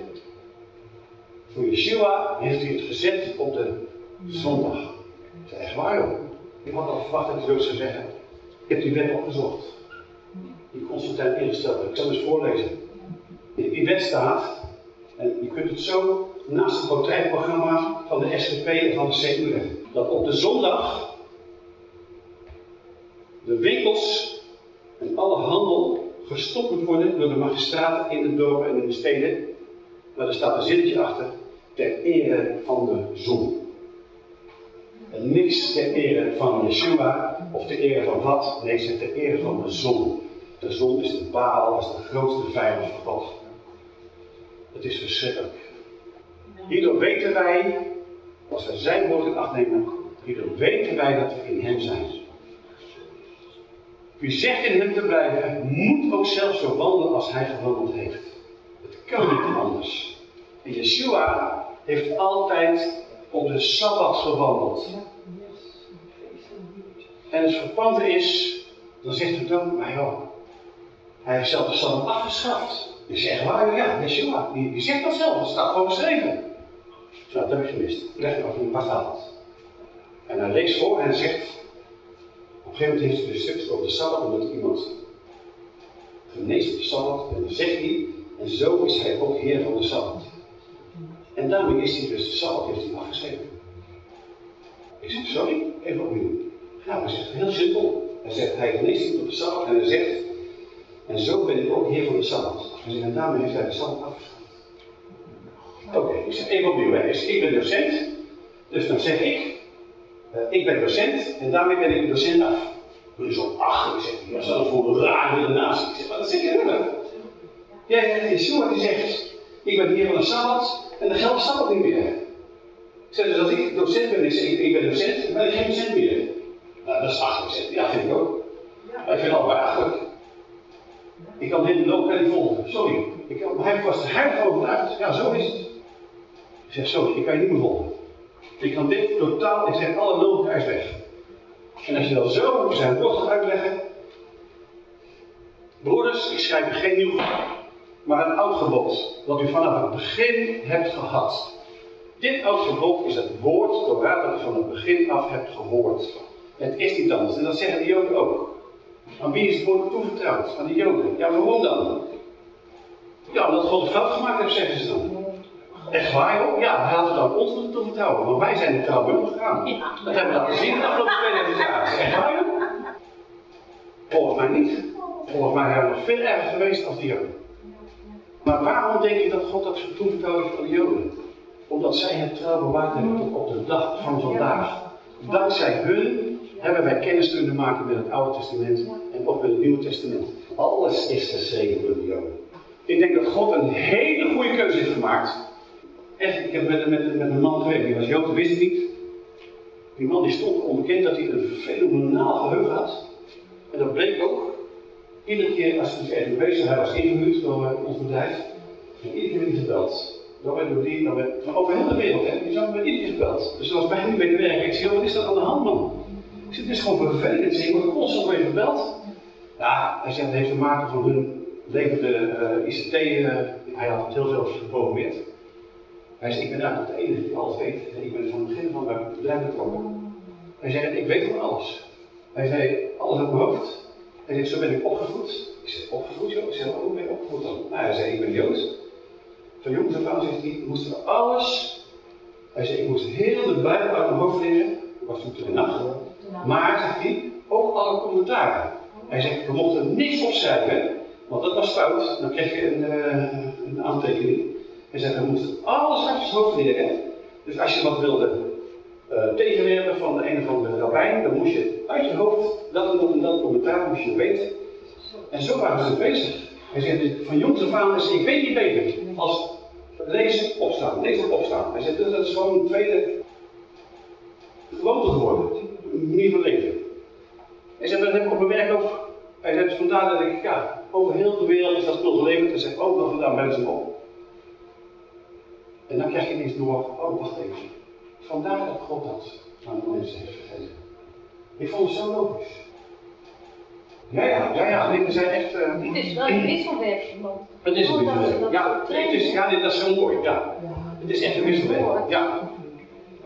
voor Yeshua, heeft hij het gezet op de zondag. Dat is echt waar joh. Ik had al verwacht dat hij zo zou zeggen. Ik heb die wet opgezocht. Die Constantijn ingesteld heeft. Ik zal eens voorlezen. In die wet staat, en je kunt het zo naast het portretprogramma van de SGP en van de CU leggen. Dat op de zondag de winkels en alle handel gestopt moet worden door de magistraten in de dorpen en in de steden. Maar er staat een zinnetje achter, ter ere van de zon. En niks ter ere van Yeshua of ter ere van wat, nee, het ter ere van de zon. De zon is de Baal, is de grootste vijand van God. Het is verschrikkelijk. Hierdoor weten wij, als we zijn woord in acht nemen, hierdoor weten wij dat we in hem zijn. Wie zegt in hem te blijven, moet ook zelf zo wandelen als hij gewandeld heeft. Het kan niet anders. En Yeshua heeft altijd op de Sabbat gewandeld. En het verpante is, dan zegt de dood, maar joh, hij heeft zelf de Sabbat afgeschaft. Je zegt waar, ja, Yeshua, die zegt dat zelf, dat staat gewoon geschreven. Nou, dat heb ik gemist. Leg je af, waar staat het? En hij leest voor en zegt, een gegeven moment heeft hij dus stukjes over de Sabbat, omdat iemand geneest op de Sabbat. En dan zegt hij, en zo is hij ook Heer van de Sabbat. En daarmee is hij dus de Sabbat heeft hij afgeschreven. Ik zeg, sorry, even opnieuw. Nou, hij zegt heel simpel. Hij zegt, hij geneest niet op de Sabbat en hij zegt, en zo ben ik ook Heer van de Sabbat. En daarmee heeft hij de Sabbat afgeschaft. Ik zeg even opnieuw. Hè. Dus ik ben docent, dus dan zeg ik, uh, ik ben docent en daarmee ben ik docent af. Dus op achter zegt hij, wat is dat voor een rare naast? Ik zeg, wat zeg je nou? Ja, ja, Yeshua die zegt, ik ben hier van de Sabbat en dan geldt de Sabbat niet meer. Ik zeg dus als ik docent ben, ik zeg, ik ben docent, dan ben ik geen docent meer. Nou, dat is achterlijk. Ja, vind ik ook. Maar ik vind het allebei achterlijk. Ik kan dit ook niet volgen. Sorry. Ik, hij was er heilig overtuigd. Ja, zo is het. Ik zeg, sorry, ik kan je niet meer volgen. Ik kan dit totaal, ik zeg, alle is weg. En als je dat zo zijn gaat uitleggen. Broeders, ik schrijf er geen nieuw maar een oud gebod, dat u vanaf het begin hebt gehad. Dit oud gebod is het woord dat u van het begin af hebt gehoord. Het is niet anders, en dat zeggen de Joden ook. Aan wie is het woord toevertrouwd? Aan de Joden. Ja, waarom dan? Ja, omdat God het veld gemaakt heeft, zeggen ze dan. Echt waar, joh? Ja, hij had het aan ons moeten toevertrouwen, want wij zijn de trouw gegaan. Dat hebben we laten zien de afgelopen 2000 jaar. Echt waar, joh? Volgens mij niet. Volgens mij zijn we nog veel erger geweest als de Joden. Maar waarom denk je dat God dat toevertrouwd heeft aan de Joden? Omdat zij het trouw bewaard hebben tot op de dag van vandaag. Dankzij hun hebben wij kennis kunnen maken met het Oude Testament en ook met het Nieuwe Testament. Alles is geschreven door de Joden. Ik denk dat God een hele goede keuze heeft gemaakt. Echt, ik heb met, met, een man gewerkt, die was Jood, wist niet. Die man die stond onbekend dat hij een fenomenaal geheugen had. En dat bleek ook. Iedere keer als hij even bezig hij was ingehuurd door ons bedrijf. En iedere keer werd hij gebeld. Dan werd door die, dan werd, van over heel de wereld, hè. Die zou met iedere keer gebeld. Dus zoals bij hem bij de werk. Ik zei, wat is dat aan de hand, man? Ik zeg, het is gewoon vervelend. Ik word constant weer gebeld. Ja, hij zegt, het heeft te maken van hun levende uh, ICT. Uh, hij had het heel veel geprogrammeerd. Hij zei, ik ben eigenlijk de enige die alles weet. Ik ben van het begin van mijn bedrijf betrokken. Hij zei, ik weet van alles. Hij zei, alles uit mijn hoofd. Hij zei, zo ben ik opgevoed. Ik zei, opgevoed joh? Ik zei, hoe ben je opgevoed dan? Nou, hij zei, ik ben Jood. Van jongens af aan zegt hij, moesten we alles. Hij zei, ik moest heel de Bijbel uit mijn hoofd leren. Ik was toen de nacht. Maar, zegt hij, ook alle commentaren. Hij zegt, we mochten niks opschrijven, want dat was fout. Dan kreeg je een, uh, een aantekening. Hij zegt, we moesten alles uit je hoofd leren. Dus als je wat wilde uh, tegenwerpen van de een of andere rabbijn, dan moest je uit je hoofd dat en dat en dat commentaar moest je weten. En zo waren ze bezig. Hij zegt, van jongs af aan, ik weet niet beter als lezen, opstaan, lezen, opstaan. Hij zegt, dat is gewoon een tweede gewoonte geworden, een manier van leven. Hij zegt, dat heb ik op mijn werk ook. Hij zegt, vandaar dat ik, ja, over heel de wereld is dat spul geleverd. Hij zegt, ook nog vandaan bellen ze op. En dan krijg je ineens door, oh wacht even. Vandaar dat God dat aan de mensen heeft gegeven. Ik vond het zo logisch. Ja, ja, ja, ja. Nee, we zijn echt. Uh, het is wel een wisselwerking, want. Het is een wisselwerking. Ja, het is, ja, dat is heel mooi. Ja. Het is echt een wisselwerking. Ja.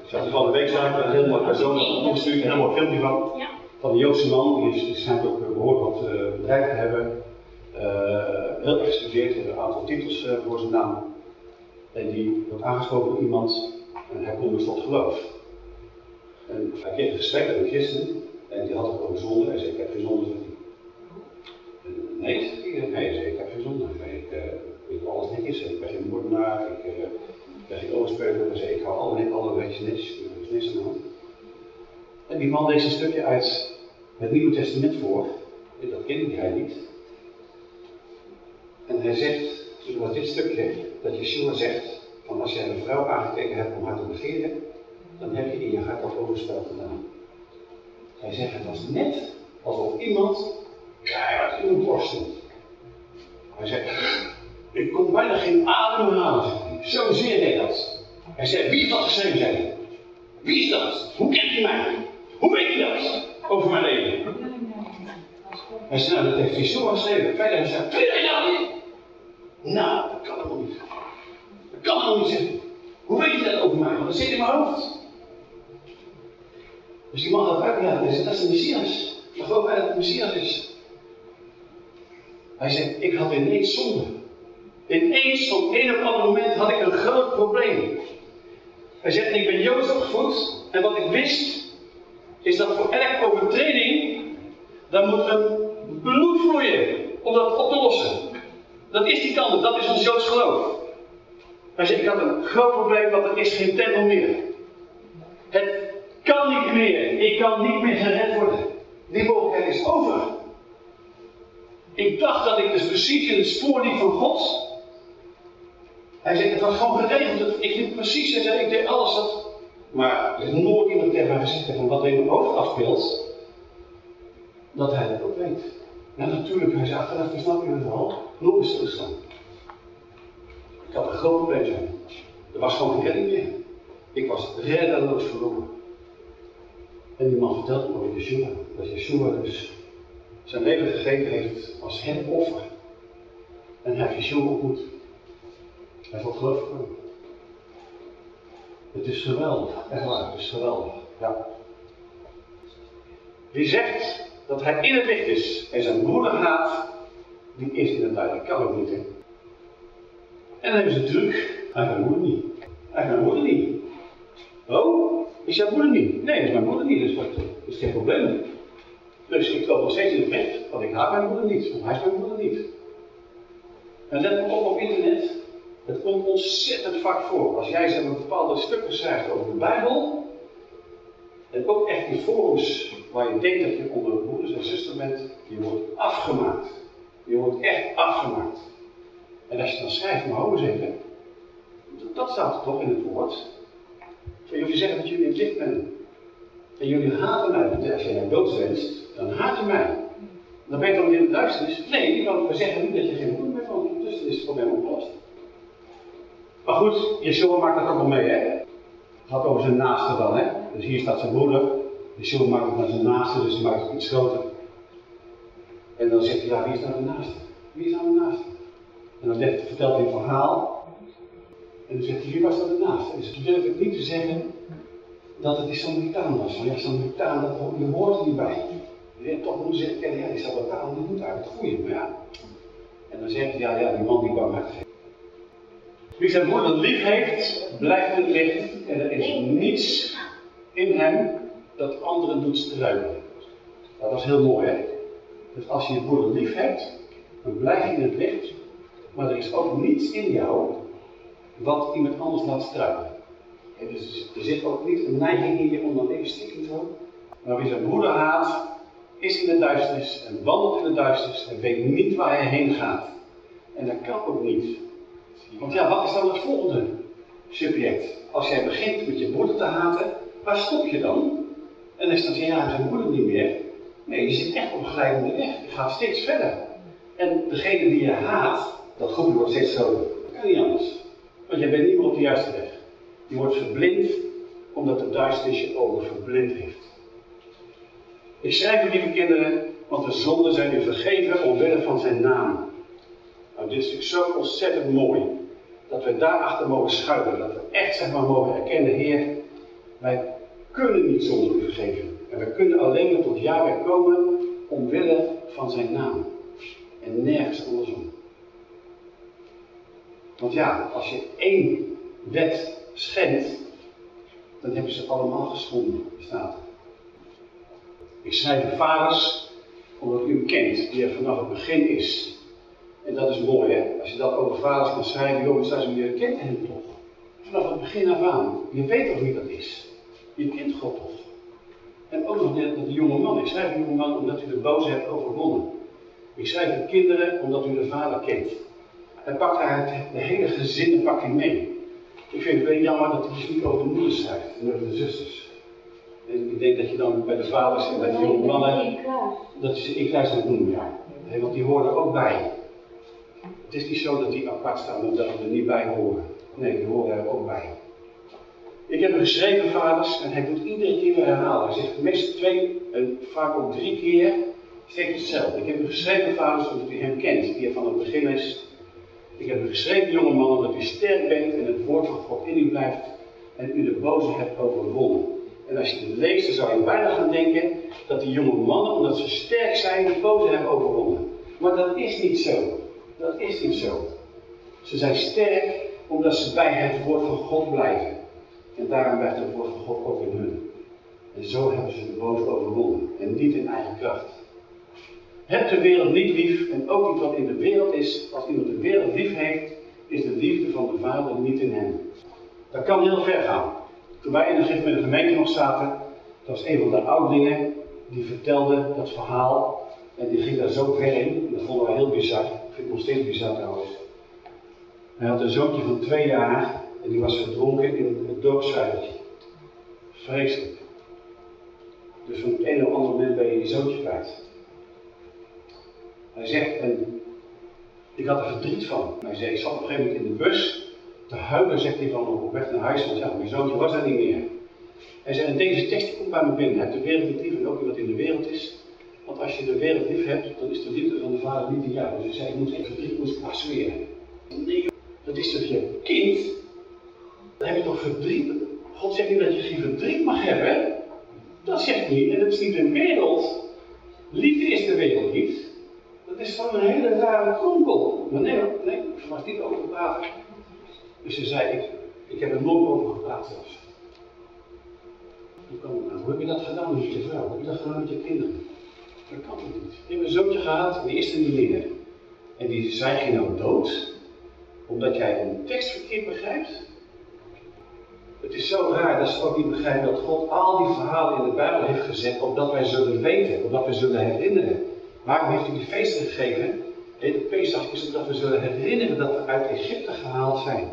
Ik zag er van de week zagen een heel mooi persoon opgestuurd, een heel mooi filmpje van. Ja. Van een Joodse man, die, is, die schijnt ook behoorlijk wat uh, bedrijf te hebben. Uh, heel erg gestudeerd, een aantal titels uh, voor zijn naam. En die wordt aangesproken door iemand en hij komt dus tot geloof. En hij kreeg een gesprek met een christen en die had het over zonde. Hij zei: Ik heb geen zonde. Nee, nee, zei, ik heb geen zonde. Ik, uh, ik doe alles netjes. Ik ben geen moordenaar. Ik uh, ben geen overspeler. Hij zei: Ik hou alle, alle netjes netjes. Hand. En die man leest een stukje uit het Nieuwe Testament voor. Dat kende hij niet. En hij zegt, zoals dit stukje, dat Yeshua zegt, van als jij een vrouw aangekeken hebt om haar te begeren, dan heb je in je hart al overspel gedaan. Hij zegt, het was net alsof iemand keihard in een borst. Hij zegt, ik kon bijna geen adem halen, Zo zeer deed dat. Hij zei, wie is dat geschreven zijn? Wie is dat? Hoe kent hij mij? Hoe weet je dat? Over mijn leven. Hij zei, nou, dat heeft Yeshua geschreven. Verder hij zei, 2000 jaar? Nou, dat kan helemaal niet. Dat kan helemaal niet zeggen. Hoe weet je dat over mij? Want dat zit in mijn hoofd. Dus die man uitleggen, hij zegt, dat is de Messias. Maar geloof wij dat het Messias is? Hij zegt, ik had ineens zonde. Ineens, op een of ander moment, had ik een groot probleem. Hij zegt, ik ben Joods opgevoed. En wat ik wist, is dat voor elke overtreding, dan moet een bloed vloeien om dat op te lossen. Dat is die kant, dat is ons Joods geloof. Hij zegt, ik had een groot probleem, want er is geen tempel meer. Het kan niet meer. Ik kan niet meer gered worden. Die mogelijkheid is over. Ik dacht dat ik dus precies in het spoor van God. Hij zegt, het was gewoon geregeld. Ik liep precies, hij ik deed alles wat... Maar er is nooit iemand tegen mij gezegd van wat in mijn hoofd afspeelt. Dat hij dat ook weet. Natuurlijk, hij zei achteraf, snap je het wel. Stilstaan. Ik had een groot zijn. Er was gewoon geen redding meer. Ik was reddeloos verloren. En die man vertelt me over Yeshua. Dat Yeshua dus zijn leven gegeven heeft als hem offer. En hij heeft Yeshua ontmoet. Hij tot geloof gekomen. Het is geweldig. Echt waar, het is geweldig. Ja. Wie zegt dat hij in het licht is en zijn broeder haat, die is in. Dat kan ook niet. En dan hebben ze druk. Hij mijn moeder niet. Hij mijn moeder niet. Oh, is jouw moeder niet? Nee, dat is mijn moeder niet, dus dat is geen probleem. Dus ik loop nog steeds in het recht, want ik haat mijn moeder niet, want hij is mijn moeder niet. En let ook op internet, het komt ontzettend vaak voor. Als jij zeg bepaalde stukken schrijft over de Bijbel, en ook echt in forums waar je denkt dat je onder broeders en zusters bent, je wordt afgemaakt. Je wordt echt afgemaakt. En als je dan schrijft, maar houden zeker, dat staat toch in het woord. Je zeggen dat jullie het licht bent. En jullie haten mij, want als jij mij dood wenst, dan haat je mij. Dan ben je dan in het duisternis. Nee, want we zeggen niet dat je geen bloed meer van dus is het probleem opgelost. Maar goed, Yeshua maakt dat ook wel mee, hè? Het gaat over zijn naaste dan, hè? Dus hier staat zijn broeder. Yeshua maakt het naar zijn naaste, dus hij maakt het iets groter. En dan zegt hij, ja, wie is nou de naaste? Wie is nou de naaste? En dan vertelt hij een verhaal. En dan zegt hij, wie was dat de naaste? Dus toen durf niet te zeggen dat het die Samaritaan was. Maar ja, Samaritaan, dat, je hoort er niet bij. Hebt toch moeten zeggen, ja, die Samaritaan die moet uit het goede. Maar ja. En dan zegt hij, ja, ja, die man die kwam uit wie zijn moeder lief heeft, blijft in het licht en er is niets in hem dat anderen doet struikelen. Dat was heel mooi, hè? Dus als je je broeder lief hebt, dan blijf je in het licht, maar er is ook niets in jou wat iemand anders laat struikelen. dus er zit ook niet een neiging in je om dan even stiekem te doen. Maar wie zijn broeder haat, is in de duisternis en wandelt in de duisternis en weet niet waar hij heen gaat. En dat kan ook niet. Want ja, wat is dan het volgende subject? Als jij begint met je broeder te haten, waar stop je dan? En dan is dan ja, zijn moeder niet meer. Nee, je zit echt op een glijdende weg. Je gaat steeds verder. En degene die je haat, dat groepje wordt steeds groter. Dat kan niet anders. Want je bent niet meer op de juiste weg. Je wordt verblind, omdat de duisternis je ogen verblind heeft. Ik schrijf u, lieve kinderen, want de zonden zijn u vergeven omwille van zijn naam. Nou, dit is zo ontzettend mooi. Dat we daarachter mogen schuilen. Dat we echt zeg maar mogen erkennen, Heer, wij kunnen niet zonder u vergeven. En we kunnen alleen maar tot Yahweh komen omwille van zijn naam. En nergens andersom. Want ja, als je één wet schendt, dan hebben ze allemaal geschonden, staat er. Ik schrijf de vaders, omdat u kent, die er vanaf het begin is. En dat is mooi, hè? Als je dat over vaders kan schrijven, jongens, dan je kent hem toch. Vanaf het begin af aan. Je weet toch wie dat is? Je kent God toch? En ook nog net de jonge man. Ik schrijf de jonge man omdat u de boosheid overwonnen. Ik schrijf de kinderen omdat u de vader kent. Hij pakt haar, de hele gezinnen pakt hij mee. Ik vind het wel jammer dat hij dus niet over de moeder schrijft en over de zusters. En ik denk dat je dan bij de vaders en bij de jonge mannen, dat je ze in kluis moet noemen, ja. Want die horen ook bij. Het is niet zo dat die apart staan en dat we er niet bij horen. Nee, die horen er ook bij. Ik heb hem geschreven, vaders, en hij doet iedere keer weer herhalen. Hij zegt meestal twee en vaak ook drie keer steeds hetzelfde. Ik heb hem geschreven, vaders, omdat u hem kent, die er van het begin is. Ik heb hem geschreven, jongeman, omdat u sterk bent en het woord van God in u blijft en u de boze hebt overwonnen. En als je het leest, dan zou je bijna gaan denken dat die jonge mannen, omdat ze sterk zijn, de boze hebben overwonnen. Maar dat is niet zo. Dat is niet zo. Ze zijn sterk omdat ze bij het woord van God blijven. En daarom blijft het woord van God ook in hun. En zo hebben ze de boze overwonnen. En niet in eigen kracht. Heb de wereld niet lief en ook niet wat in de wereld is. Als iemand de wereld lief heeft, is de liefde van de Vader niet in hem. Dat kan heel ver gaan. Toen wij in een gegeven de gemeente nog zaten, dat was een van de oudingen die vertelde dat verhaal. En die ging daar zo ver in, dat vonden wij heel bizar. Ik vind het nog steeds bizar trouwens. Hij had een zoontje van twee jaar en die was verdronken in dorpszuivertje. Vreselijk. Dus van het een of andere moment ben je je zoontje kwijt. Hij zegt, en ik had er verdriet van. Hij zei, ik zat op een gegeven moment in de bus te huilen, zegt hij van op weg naar huis, want ja, mijn zoontje was er niet meer. Hij zei, en deze tekst komt bij me binnen. Heb de wereld niet lief en ook niet wat in de wereld is. Want als je de wereld lief hebt, dan is de liefde van de vader niet in jou. Dus hij zei, ik moet even verdriet moet ik. Nee, dat is toch je kind? Dan heb je toch verdriet? God zegt niet dat je geen verdriet mag hebben. Dat zegt niet. En dat is niet de wereld. Liefde is de wereld niet. Dat is van een hele rare kronkel. Maar nee, nee, ik mag niet over praten. Dus ze zei, ik, ik heb er nooit over gepraat zelfs. Hoe, kan nou? Heb je dat gedaan met je vrouw? Hoe heb je dat gedaan met je kinderen? Dat kan toch niet? Je hebt een zoontje gehad en die is meer. En die zei je nou dood? Omdat jij een tekst verkeerd begrijpt? Het is zo raar dat ze ook niet begrijpen dat God al die verhalen in de Bijbel heeft gezet, opdat wij zullen weten, opdat we zullen herinneren. Waarom heeft hij die feesten gegeven? De Pesach is omdat we zullen herinneren dat we uit Egypte gehaald zijn.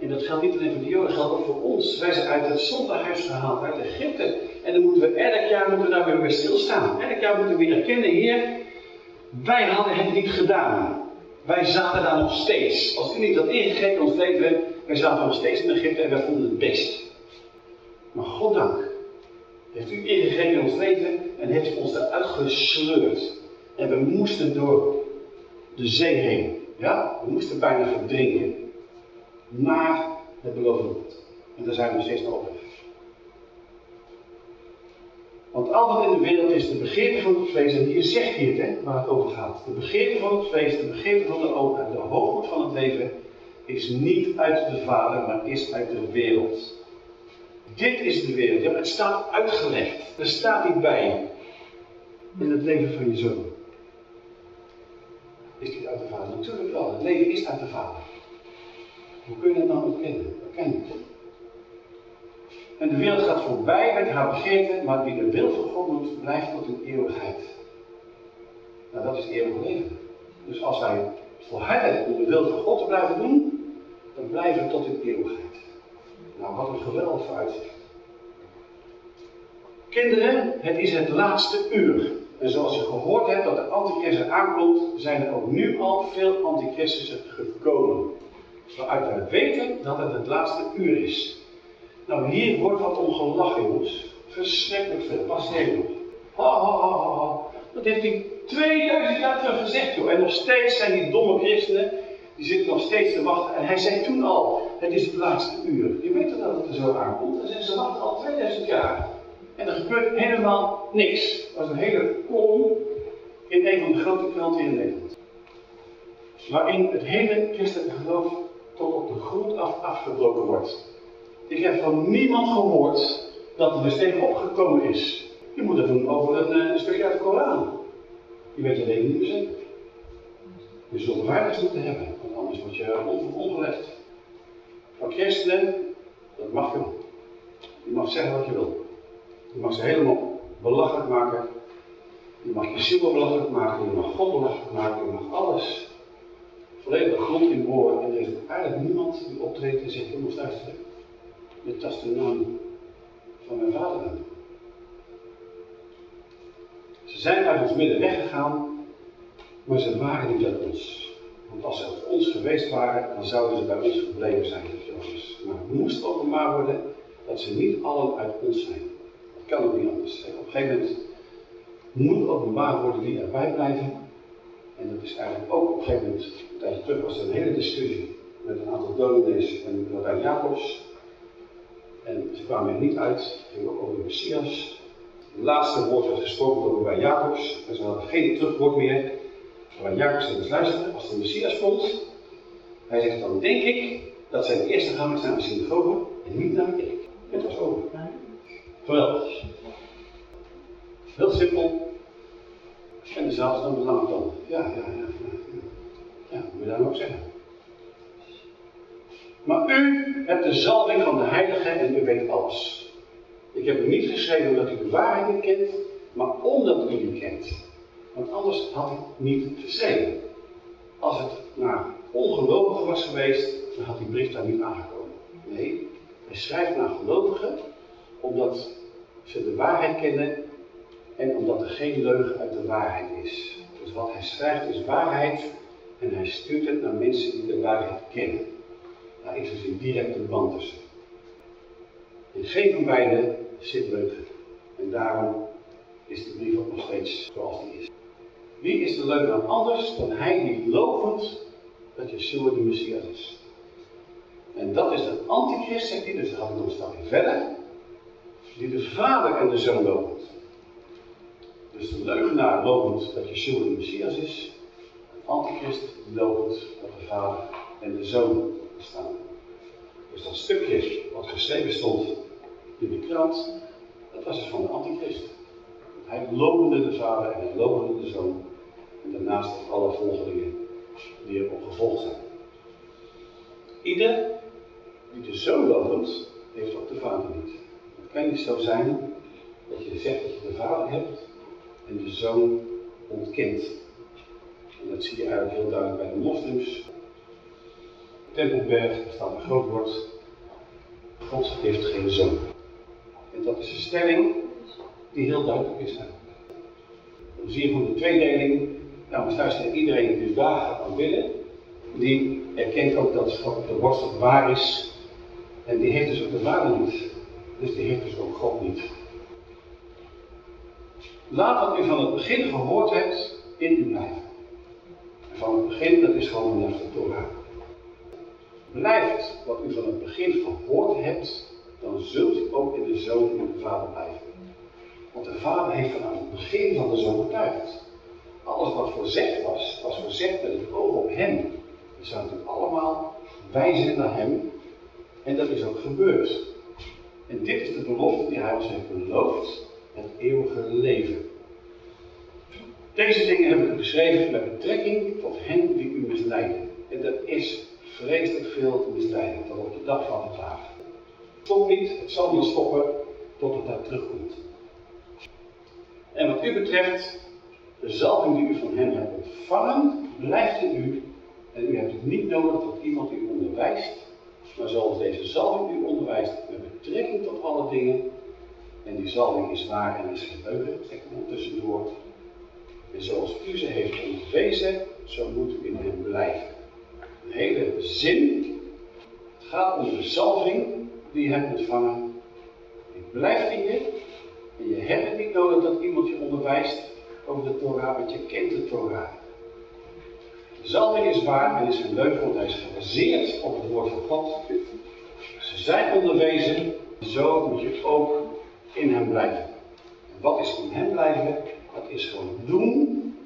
En dat geldt niet alleen voor de Joden, dat geldt ook voor ons. Wij zijn uit het zonderhuis gehaald, uit Egypte. En dan moeten we elk jaar moeten daar weer bij stilstaan. Elk jaar moeten we weer erkennen, Heer, wij hadden het niet gedaan. Wij zaten daar nog steeds. Als u niet had ingegeven in ons leven, wij zaten nog steeds in Egypte en wij vonden het best. Maar goddank heeft u ingegeven in ons leven en heeft ons eruit gesleurd. En we moesten door de zee heen. Ja, we moesten bijna verdrinken. Maar het beloofde God. En daar zijn we nog steeds nog op. Want altijd in de wereld is de begeerte van het vlees, en hier zegt hij het, waar het over gaat. De begeerte van het vlees, de begeerte van de ogen, de hoogmoed van het leven, is niet uit de Vader, maar is uit de wereld. Dit is de wereld. Ja, het staat uitgelegd. Er staat niet bij in het leven van je zoon. Is dit uit de Vader? Natuurlijk wel. Het leven is uit de Vader. Hoe kun je het nou ontkennen? Dat kan niet. En de wereld gaat voorbij met haar begeerte, maar wie de wil van God doet, blijft tot in eeuwigheid. Nou, dat is het eeuwige leven. Dus als wij volharden om de wil van God te blijven doen, dan blijven we tot in eeuwigheid. Nou, wat een geweldig vooruitzicht. Kinderen, het is het laatste uur. En zoals je gehoord hebt dat de antichrist aankomt, zijn er ook nu al veel antichristen gekomen. Waaruit wij weten dat het het laatste uur is. Nou, hier wordt wat om gelachen, jongens. Verschrikkelijk veel. Pas even nog. Ha, ha, ha, ha, ha. Dat heeft hij 2000 jaar terug gezegd, joh. En nog steeds zijn die domme christenen, die zitten nog steeds te wachten. En hij zei toen al, het is het laatste uur. Je weet toch dat het er zo aankomt? En ze wachten al 2000 jaar. En er gebeurt helemaal niks. Dat was een hele kolom in een van de grote kranten in Nederland. Waarin het hele christelijke geloof tot op de grond af afgebroken wordt. Ik heb van niemand gehoord dat er dus tegen opgekomen is. Je moet het doen over een, eh, een stukje uit de Koran. Je weet even niet zeker. Je zult beveiligers moeten hebben, want anders word je on ongelegd. Van christenen, dat mag je. Je mag zeggen wat je wil. Je mag ze helemaal belachelijk maken. Je mag je ziel belachelijk maken. Je mag God belachelijk maken. Je mag alles volledig grond in boren. En er is eigenlijk niemand die optreedt en zegt: Jongens, luisteren. Dit tast de naam van mijn vader. Zijn uit ons midden weggegaan, maar ze waren niet uit ons. Want als ze uit ons geweest waren, dan zouden ze bij ons gebleven zijn, Johannes. Maar het moest openbaar worden dat ze niet allen uit ons zijn. Dat kan ook niet anders. Op een gegeven moment moet openbaar worden wie erbij blijven. En dat is eigenlijk ook op een gegeven moment, een tijdje terug was er een hele discussie met een aantal dominees en Rabijn Jacobs. En ze kwamen er niet uit. Het ging ook over de Messias. Het laatste woord werd gesproken door bij Jacobs. En ze hadden geen terugwoord meer. Maar Jacobs zei dus luisteren, als de Messias komt, hij zegt dan denk ik dat zijn eerste gang is naar de synagoge en niet naar de. Het was over. Geweldig. Heel simpel. En de is dan belangrijk dan. Ja, ja, ja. Ja, ja moet je daar nog zeggen? Maar u hebt de zalving van de Heilige en u weet alles. Ik heb u niet geschreven omdat u de waarheid kent, maar omdat u die kent. Want anders had ik niet geschreven. Als het naar ongelovigen was geweest, dan had die brief daar niet aangekomen. Nee, hij schrijft naar gelovigen omdat ze de waarheid kennen en omdat er geen leugen uit de waarheid is. Dus wat hij schrijft is waarheid en hij stuurt het naar mensen die de waarheid kennen. Daar is dus een directe band tussen. In geen van beiden leugen. En daarom is de brief nog steeds zoals die is. Wie is de leugenaar anders dan hij die lovend dat Yeshua de Messias is? En dat is de antichrist, zegt hij, dus dat gaat nog een stapje verder, die de vader en de zoon lovend. Dus de leugenaar lovend dat Yeshua de Messias is, de antichrist lovend dat de vader en de zoon bestaan. Dus dat stukje wat geschreven stond de krant, dat was dus van de antichrist. Hij lovende de vader en hij lovende de zoon. En daarnaast alle volgelingen die erop gevolgd zijn. Ieder die de zoon lovend, heeft ook de vader niet. Het kan niet zo zijn dat je zegt dat je de vader hebt en de zoon ontkent. En dat zie je eigenlijk heel duidelijk bij de moslims. Tempelberg, staat een groot woord. God heeft geen zoon. En dat is een stelling die heel duidelijk is. Dan zie je van de tweedeling, nou luister, iedereen die dus daar aan willen, die erkent ook dat de worstel waar is. En die heeft dus ook de vader niet. Dus die heeft dus ook God niet. Laat wat u van het begin gehoord hebt, in u blijven. En van het begin, dat is gewoon vanaf de Torah. Blijft wat u van het begin gehoord hebt, dan zult u ook in de zoon en de vader blijven. Want de vader heeft vanaf het begin van de zoon getuigd. Alles wat voorzegd was, was voorzegd met het oog op hem. We zouden natuurlijk allemaal wijzen naar hem. En dat is ook gebeurd. En dit is de belofte die hij ons heeft beloofd, het eeuwige leven. Deze dingen heb ik beschreven met betrekking tot hen die u misleiden. En er is vreselijk veel misleiding tot op de dag van vandaag. Stop niet, het zal niet stoppen tot het daar terugkomt. En wat u betreft, de zalving die u van hem hebt ontvangen, blijft in u. En u hebt het niet nodig dat iemand u onderwijst, maar zoals deze zalving u onderwijst met betrekking tot alle dingen. En die zalving is waar en is geen leugen, zeg ik ondertussendoor. En zoals u ze heeft onderwezen, zo moet u in hem blijven. Een hele zin. Het gaat om de zalving die je hebt ontvangen. Die blijft in je. En je hebt het niet nodig dat iemand je onderwijst over de Torah, want je kent de Torah. De is waar en is een leugen, want hij is gebaseerd op het woord van God. Ze zijn onderwezen, zo moet je ook in hem blijven. En wat is in hem blijven? Dat is gewoon doen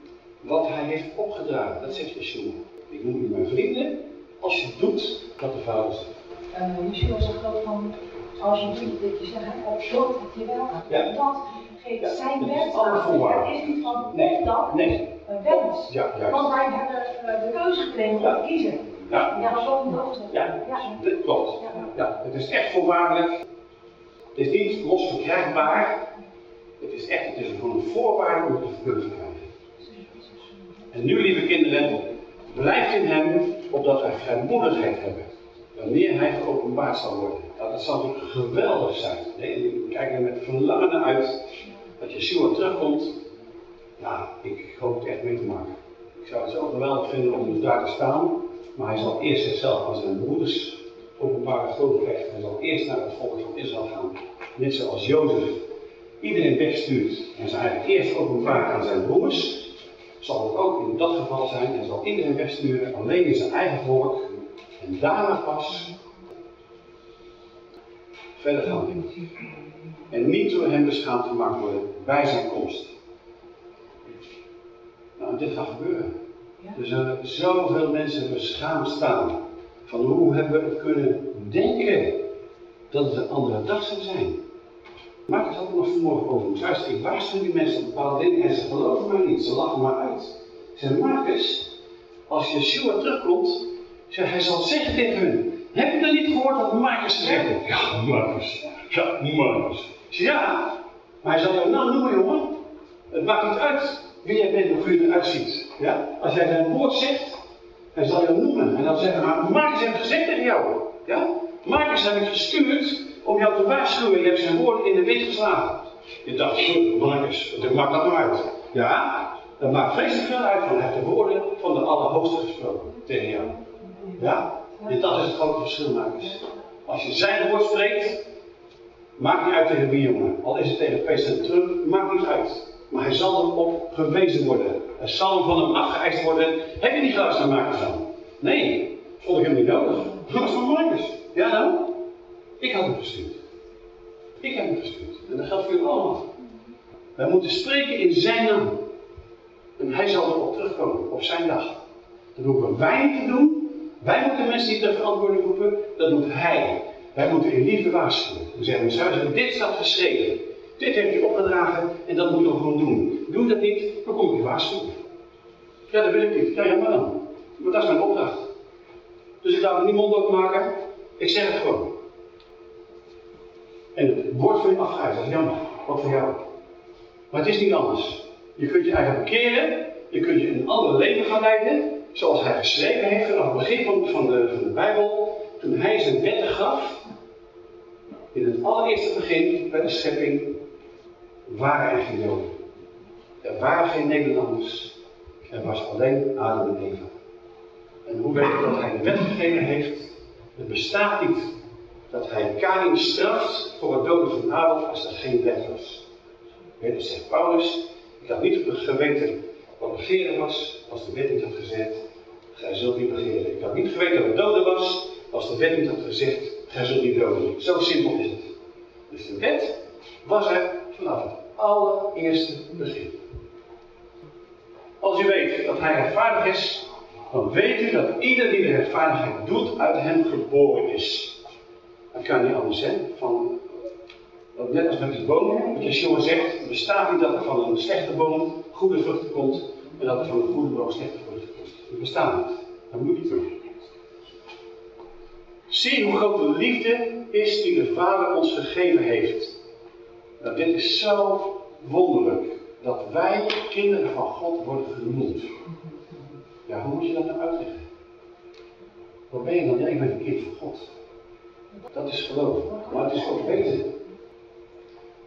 wat hij heeft opgedragen. Dat zegt Yeshua. Ik noem u mijn vrienden als je doet wat de Vader zegt. Uh, Yeshua zegt ook van, als je doet dat je zegt, op dat je wel gaat. Ja. Dat geeft Ja, zijn dat wens alle aan. Het is niet van, Nee, dat, nee. een wens. Ja, juist. Want wij hebben eh, de keuze gekregen om te kiezen. Ja, Ja, dat hoogte. ja, dat klopt. Ja, het is echt voorwaardelijk. Het is niet los verkrijgbaar. Het is echt, het is een voorwaarde om te verkrijgen. En nu, lieve kinderen, blijf in hem, opdat wij vrijmoedigheid hebben. Wanneer hij geopenbaard zal worden. Nou, dat zal geweldig zijn. Nee, we kijken er met verlangen naar uit dat Yeshua terugkomt. Ja, ik hoop het echt mee te maken. Ik zou het zo geweldig vinden om dus daar te staan. Maar hij zal eerst zichzelf aan zijn broeders openbare geloof krijgen. Hij zal eerst naar het volk van Israël gaan. Net zoals Jozef iedereen wegstuurt en ze eigenlijk eerst openbaar aan zijn broers. Zal het ook in dat geval zijn. Hij zal iedereen wegsturen, alleen in zijn eigen volk. En daarna pas verder gaan. En niet door hem beschaamd gemaakt worden bij zijn komst. Nou, dit gaat gebeuren. Er zullen zoveel mensen beschaamd staan. Van hoe hebben we het kunnen denken dat het een andere dag zou zijn. Maak het ook nog vanmorgen over. Luister, ik waarschuw die mensen op bepaalde dingen en ze geloven mij niet. Ze lachen maar uit. Zeg, Marcus, als Yeshua terugkomt, zeg, hij zal zeggen tegen hun. Heb je dan niet gehoord wat Marcus gezegd heeft? Ja, Marcus. Ja, Marcus. Ik zeg, ja, maar hij zal jou nou noemen, jongen. Het maakt niet uit wie jij bent of hoe je eruit ziet. Ja? Als jij zijn woord zegt, hij zal jou noemen. En dan zeggen, maar Marcus heeft gezegd tegen jou. Ja? Marcus heb ik gestuurd om jou te waarschuwen. Je hebt zijn woorden in de wind geslagen. Je dacht, Marcus, dat maakt dat maar uit. Ja, dat maakt vreselijk veel uit, want hij heeft de woorden van de Allerhoogste gesproken tegen jou. Ja? En dat is het grote verschil, Marcus. Als je zijn woord spreekt, maakt niet uit tegen wie jongen. Al is het tegen president Trump, maakt niet uit. Maar hij zal erop gewezen worden. Er zal van hem afgeëist worden. Heb je niet geluisterd naar Marcus dan? Nee, vond ik hem niet nodig. Dat was van Marcus. Ja nou? Ik had hem gestuurd. Ik heb hem gestuurd. En dat geldt voor jullie allemaal. Wij moeten spreken in zijn naam. En hij zal erop terugkomen, op zijn dag. Dat hoeven wij niet te doen. Wij moeten mensen niet ter verantwoording roepen. Dat doet hij. Wij moeten in liefde waarschuwen. We zeggen, zuiver, dit staat geschreven. Dit heeft u opgedragen en dat moeten we gewoon doen. Doe dat niet, dan kom ik je waarschuwen. Ja, dat wil ik niet. Ja, jammer dan. Maar dat is mijn opdracht. Dus ik laat me niet mond opmaken. Ik zeg het gewoon. En het wordt van je afgehaald. Dat is jammer. Wat voor jou. Maar het is niet anders. Je kunt je eigen bekeren. Je kunt je een ander leven gaan leiden. Zoals hij geschreven heeft vanaf het begin van, de, van de Bijbel. Toen hij zijn wetten gaf. In het allereerste begin bij de schepping waren er geen Joden. Er waren geen Nederlanders. Er was alleen Adam en Eva. En hoe weet ik dat hij de wet gegeven heeft? Het bestaat niet dat hij Kain straft voor het doden van Abel als er geen wet was. Je, zegt Paulus, ik had niet geweten wat begeren was als de wet niet had gezegd, gij zult niet begeren. Ik had niet geweten wat doden was als de wet niet had gezegd, gij zult niet doden. Zo simpel is het. Dus de wet was er vanaf het allereerste begin. Als u weet dat hij rechtvaardig is, dan weet u dat ieder die de rechtvaardigheid doet, uit hem geboren is. Dat kan niet anders zijn. Van, net als met de boom, wat Yeshua zegt, bestaat niet dat er van een slechte boom goede vruchten komt, en dat er van een goede boom slechte vruchten komt. Dat bestaat niet. Dat moet niet doen. Zie hoe groot de liefde is die de Vader ons gegeven heeft. Nou, dit is zo wonderlijk dat wij kinderen van God worden genoemd. Ja, hoe moet je dat nou uitleggen? Wat ben je dan? Ja, ik ben een kind van God. Dat is geloof. Maar het is ook weten.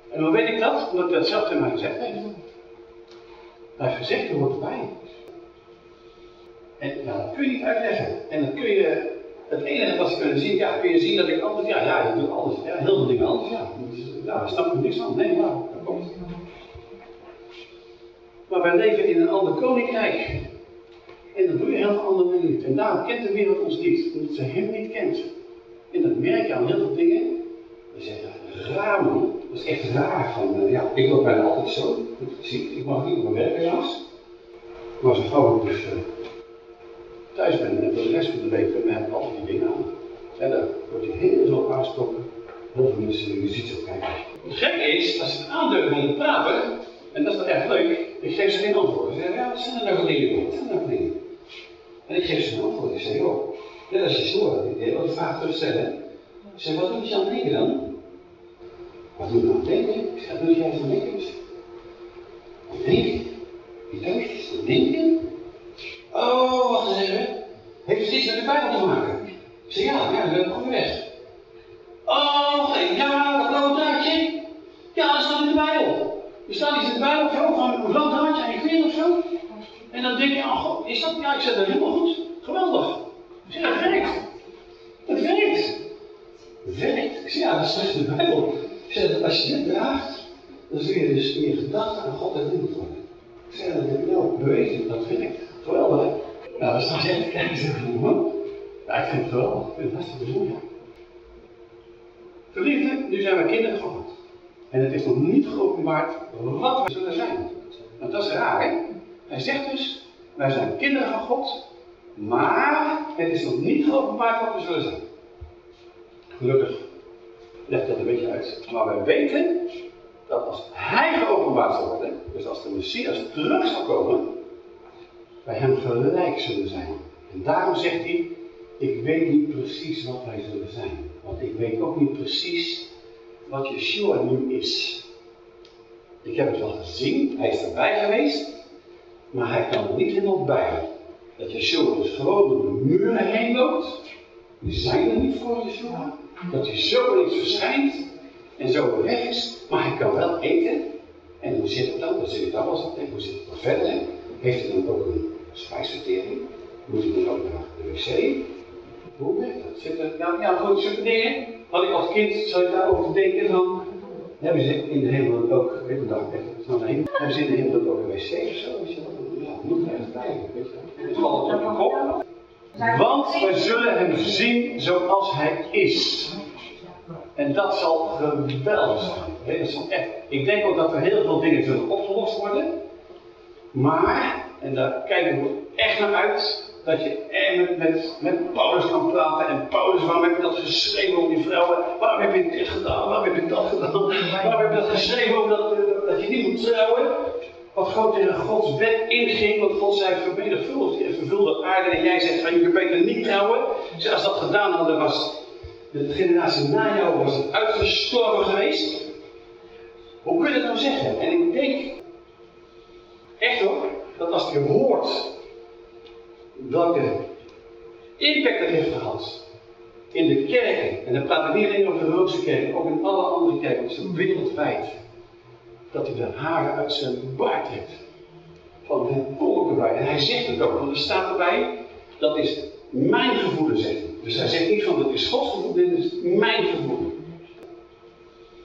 En hoe weet ik dat? Omdat hij dat zelf tegen mij gezegd heeft. Heeft gezegd, hoort erbij. En ja, dat kun je niet uitleggen. En dan kun je, het enige wat ze kunnen zien, ja, kun je zien dat ik altijd, ja, ja, je doet alles, ja, heel veel dingen anders, ja. Ja, daar snap ik niks van. Nee, maar, dat komt. Maar wij leven in een ander koninkrijk. En dat doe je heel veel andere dingen niet. En daarom kent de wereld ons niet, omdat ze hem niet kent. En dat merk je aan heel veel dingen. We zeggen, raar man, dat is echt raar. Van, uh, ja, ik loop bijna altijd zo. Zie, ik mag niet op mijn werk helaas. Maar als een vrouw ik dus uh, thuis ben en voor de rest van de week dan heb ik altijd die dingen aan. En dan word je heel veel aangesproken. Heel veel mensen je ziet zo kijken. Het gekke is, als ze het aandurven om te praten, en dat is dan echt leuk, ik geef ze geen antwoord. Ze zeggen, ja, wat zijn er nou voor dingen? Wat zijn er nou voor dingen? En ik geef ze een antwoord. Ik zeg, joh, dit is je zo. Ik wil de vraag terugstellen. Ik zeg, wat doet je aan het denken dan? Wat doe je het denken? Wat doe jij het denken? Aan het denken? Je denkt te denken? Oh, wacht eens even. Heeft het iets met de Bijbel te maken? Ik zeg, ja, ja, dan ben ik goed weg. Oh, ja, dat blauwe draadje. Ja, dat staat in de Bijbel. Er staat iets in de Bijbel of zo, van een blauw draadje aan je knie of zo. En dan denk je, oh god, is dat? Ja, ik zeg, dat helemaal goed. Geweldig. Ik zeg, dat werkt. Dat werkt. Het werkt? Ik zeg, ja, dat is slechts de Bijbel. Ik als je dit draagt, dan zul je dus je gedachten aan God herinnerd worden. Ik zeg, dat ik nou bewezen, dat werkt. Geweldig, hè? Nou, dan sta je even kijken en zeg man, ja, ik vind het wel. Ik vind het hartstikke mooi. Geliefden, nu zijn wij kinderen van God. En het is nog niet geopenbaard wat wij zullen zijn. Nou, dat is raar, hè? Hij zegt dus, wij zijn kinderen van God, maar het is nog niet geopenbaard wat we zullen zijn. Gelukkig legt dat een beetje uit. Maar wij weten dat als hij geopenbaard zal worden, dus als de Messias terug zal komen, wij hem gelijk zullen zijn. En daarom zegt hij, ik weet niet precies wat wij zullen zijn. Want ik weet ook niet precies wat Yeshua nu is. Ik heb het wel gezien, hij is erbij geweest, maar hij kan er niet helemaal bij. Dat Yeshua dus gewoon door de muren heen loopt, die zijn er niet voor Yeshua. Dat hij zo iets verschijnt en zo weg is, maar hij kan wel eten. En hoe zit het dan? Dan zit het dan wel en hoe zit het dan verder? Heeft hij dan ook een spijsvertering? Moet hij dan ook naar de wc? Hoe werkt dat? Zit er, nou, ja, goed, zulke dingen. Had ik als kind, zou je daarover denken van, hebben ze in de hemel ook, weet hebben ze in de hemel ook een wc of zo? Ja, moet er ergens bij, weet je wel. Het valt op je kop. Want wij zullen hem zien zoals hij is. En dat zal geweldig zijn. Echt, ik denk ook dat er heel veel dingen zullen opgelost worden. Maar, en daar kijken we echt naar uit, dat je met, met, met Paulus kan praten. En Paulus, waarom heb je dat geschreven over die vrouwen? Waarom heb je dit gedaan? Waarom heb je dat gedaan? Waarom heb je dat geschreven over dat, dat je niet moet trouwen? Wat gewoon tegen Gods wet inging, want God zei vermenigvuldigd en vervulde aarde. En jij zegt van je kunt beter niet trouwen. Dus als dat gedaan hadden, was de generatie na jou was het uitgestorven geweest. Hoe kun je dat nou zeggen? En ik denk, echt hoor, dat als je hoort welke impact dat heeft gehad in de kerken, en dan praat ik niet alleen over de Roomse kerk, ook in alle andere kerken, dus wereldwijd, dat hij de haren uit zijn baard heeft. Van het volk erbij. En hij zegt het ook, want er staat erbij, dat is mijn gevoelen, zegt. Dus hij zegt niet van, dat is Gods gevoel, dit is mijn gevoel.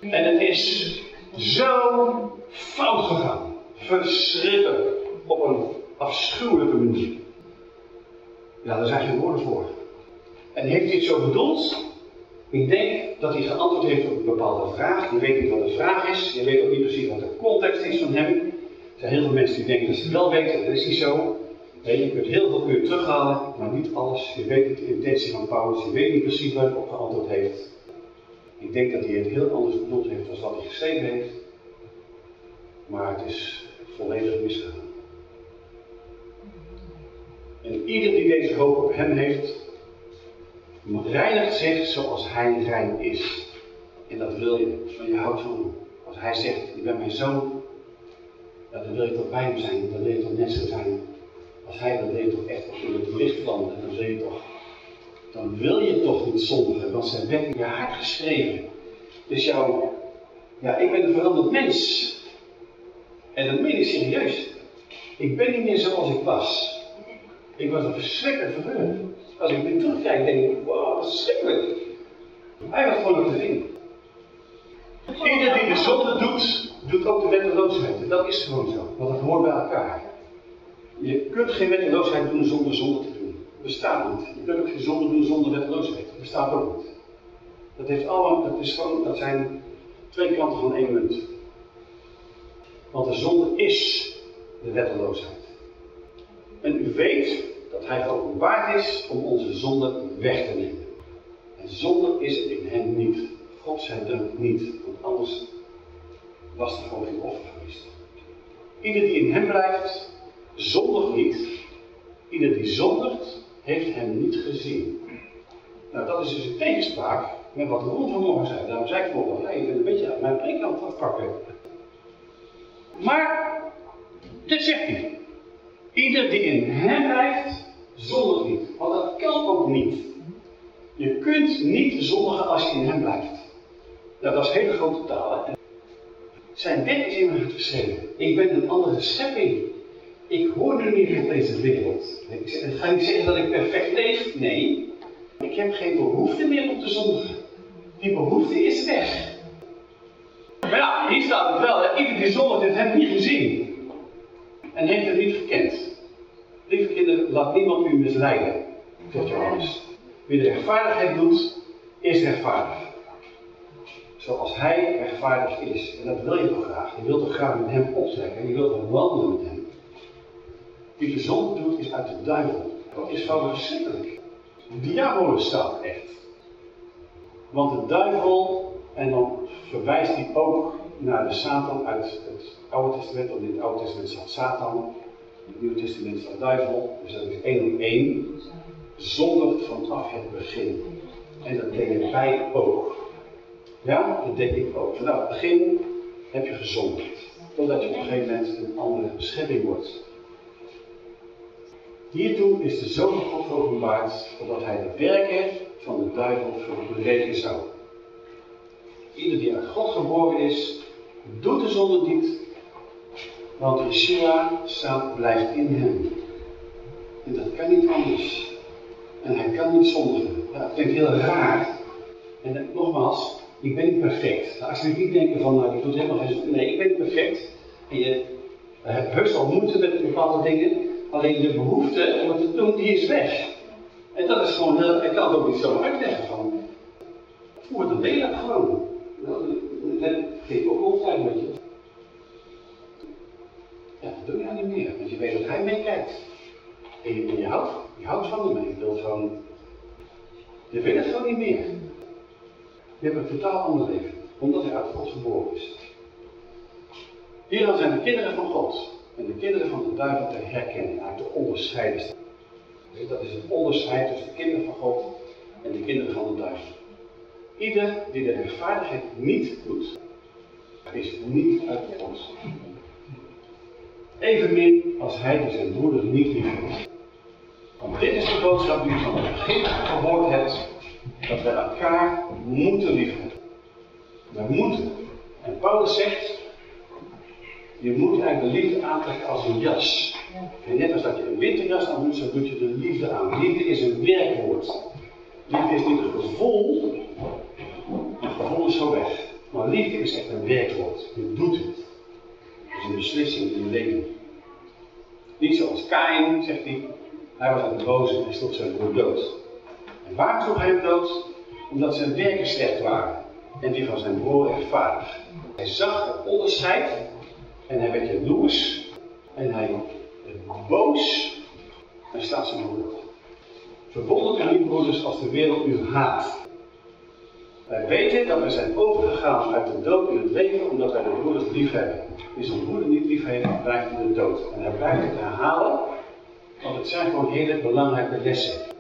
En het is zo fout gegaan. Verschrikkelijk. Op een afschuwelijke manier. Ja, daar zijn geen woorden voor. En heeft hij het zo bedoeld? Ik denk dat hij geantwoord heeft op een bepaalde vraag. Je weet niet wat de vraag is. Je weet ook niet precies wat de context is van hem. Er zijn heel veel mensen die denken dat ze het wel weten. Dat is niet zo. Je kunt heel veel kun je terughalen, maar niet alles. Je weet niet de intentie van Paulus. Je weet niet precies waar hij op geantwoord heeft. Ik denk dat hij het heel anders bedoeld heeft dan wat hij geschreven heeft. Maar het is volledig misgegaan. En ieder die deze hoop op hem heeft, reinigt zich zoals hij rein is. En dat wil je, want je houdt van hem. Als hij zegt, je bent mijn zoon, dan wil je toch bij hem zijn, dan wil je toch net zo zijn. Als hij, wil je toch echt in het licht landen, dan wil je toch, dan wil je toch niet zondigen, want zijn wet in je hart geschreven. Dus jouw, ja, ik ben een veranderd mens. En dat meen ik serieus. Ik ben niet meer zoals ik was. Ik was een verschrikkelijk verheugd. Als ik nu terugkijk, denk ik, wow, verschrikkelijk. Hij was gewoon een ding. Ieder die de zonde doet, doet ook de wetteloosheid. Dat is gewoon zo, want dat hoort bij elkaar. Je kunt geen wetteloosheid doen zonder zonde te doen. Dat bestaat niet. Je kunt ook geen zonde doen zonder wetteloosheid. Dat bestaat ook niet. Dat, heeft allemaal, dat, is gewoon, dat zijn twee kanten van één munt. Want de zonde is de wetteloosheid. En u weet dat hij geopenbaard is om onze zonde weg te nemen. En zonde is het in hem niet. God zij dank niet, want anders was er gewoon geen offer geweest. Ieder die in hem blijft, zondigt niet. Ieder die zondigt, heeft hem niet gezien. Nou, dat is dus een tegenspraak met wat Ron vanmorgen zei. Daarom zei ik ik ben een beetje uit mijn preekant afpakken. Maar, dit zegt hij. Ieder die in hem blijft, zondigt niet. Want dat kan ook niet. Je kunt niet zondigen als je in hem blijft. Nou, dat is hele grote taal. Hè? Zijn wet is in hart geschreven. Ik ben een andere schepping. Ik hoor nu niet in deze wereld. Ik ga niet zeggen dat ik perfect leef. Nee. Ik heb geen behoefte meer om te zondigen. Die behoefte is weg. Maar ja, hier staat het wel. Hè? Ieder die zondigt heeft hem niet gezien. En heeft hem niet gekend. Lieve kinderen, laat niemand u misleiden. Zegt Johannes. Wie de rechtvaardigheid doet, is rechtvaardig. zoals hij rechtvaardig is. En dat wil je toch graag. Je wilt toch graag met hem optrekken. Je wilt toch wandelen met hem. Wie de zonde doet, is uit de duivel. Dat is gewoon verschrikkelijk. De diabolo staat echt. Want de duivel, en dan verwijst hij ook naar de Satan uit het Oude Testament, want in het Oude Testament staat Satan, het Nieuwe Testament staat duivel, dus dat is één op één, zonder vanaf het begin. En dat deed wij ook. Ja, dat deed ik ook. Vanaf het begin heb je gezonderd, totdat je op een gegeven moment een andere schepping wordt. Hiertoe is de Zoon van God geopenbaard, opdat hij de werken van de duivel verbreken zou. Ieder die uit God geboren is, doet de zonde niet, want Yeshua staat, blijft in hem. En dat kan niet anders. En hij kan niet zondigen. Dat klinkt heel raar. En eh, nogmaals, ik ben niet perfect. Nou, alsjeblieft niet denken van, nou, ik doe helemaal geen. Nee, ik ben niet perfect. En je hebt heus al moeite met bepaalde dingen. Alleen de behoefte om het te doen, die is weg. En dat is gewoon heel, ik kan het ook niet zo uitleggen van. Voer deel gewoon. Nou, Dat geef ik ook altijd met je. Ja, dat doe je nou niet meer, want je weet dat hij meekijkt. En je, en je houdt, je houdt van hem je wilt gewoon. Je wil het gewoon niet meer. Je hebt een totaal ander leven, omdat hij uit God geboren is. Hieraan zijn de kinderen van God en de kinderen van de duivel te herkennen, uit te onderscheiden. Dat is het onderscheid tussen de kinderen van God en de kinderen van de duivel. Ieder die de rechtvaardigheid niet doet, is niet uit God. Evenmin als hij die zijn broeder niet heeft. Want dit is de boodschap die u van het begin gehoord hebt, dat wij elkaar moeten liefhebben. Wij moeten. En Paulus zegt, je moet eigenlijk de liefde aantrekken als een jas. En net als dat je een winterjas aan doet, zo doet je de liefde aan. Liefde is een werkwoord. Liefde is niet een gevoel. Een gevoel is zo weg. Maar liefde is echt een werkwoord. Je doet het. Een beslissing in je leven. Niet zoals Kain, zegt hij. Hij was een boze en sloeg zijn broer dood. En waarom sloeg hij hem dood? Omdat zijn werken slecht waren. En die van zijn broer rechtvaardig. Hij zag het onderscheid. En hij werd jaloers. En hij werd boos. En slaat zijn broer dood. Verwonderd u niet, broeders, als de wereld u haat. Wij weten dat we zijn overgegaan uit de dood in het leven omdat wij de broeders lief hebben. Wie zijn broeder niet lief heeft, blijft in de dood. En hij blijft het herhalen, want het zijn gewoon hele belangrijke lessen.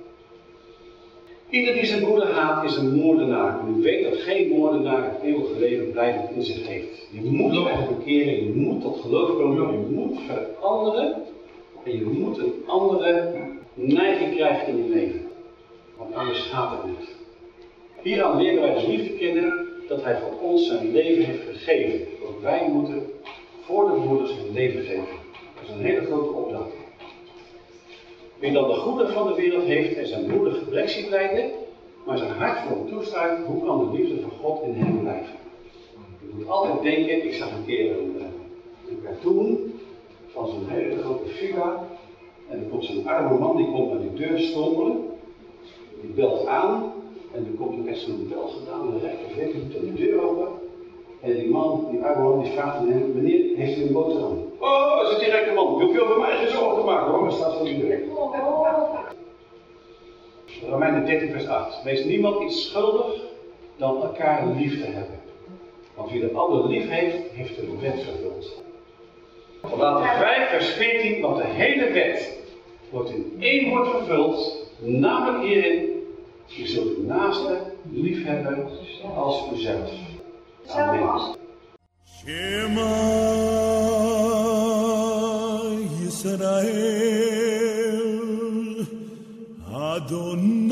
Ieder die zijn broeder haat is een moordenaar. En u weet dat geen moordenaar het eeuwige leven blijvend in zich heeft. Je moet je bekeren, je moet tot geloof komen, je moet veranderen. En je moet een andere neiging krijgen in je leven. Want anders gaat het niet. Hieraan leren wij de liefde kennen dat hij voor ons zijn leven heeft gegeven. Want wij moeten voor de broeders hun leven geven. Dat is een hele grote opdracht. Wie dan de goede van de wereld heeft en zijn broeder gebrek ziet maar zijn hart voor hem toestaat, hoe kan de liefde van God in hem blijven? Je moet altijd denken, ik zag een keer een, eh, een cartoon van zo'n hele grote figuur. En er komt zo'n arme man, die komt aan die deur stommelen. Die belt aan. En er komt ook echt zo'n bel gedaan. En de rechter weet doet dan de deur open. En die man, die arme man, die vraagt aan hem, meneer, heeft u een boterham? Oh, dat is een directe man. Je veel voor mij geen zorgen te maken hoor, maar staat voor u direct. Romeinen 13 vers 8. Wees niemand iets schuldig dan elkaar lief te hebben. Want wie de ander lief heeft, heeft de wet vervuld. Laten 5 vers 14, want de hele wet wordt in één woord vervuld, namelijk hierin, je zult uw naaste lief hebben als uzelf. Hetzelfde Amen. Shema Yisrael Adonai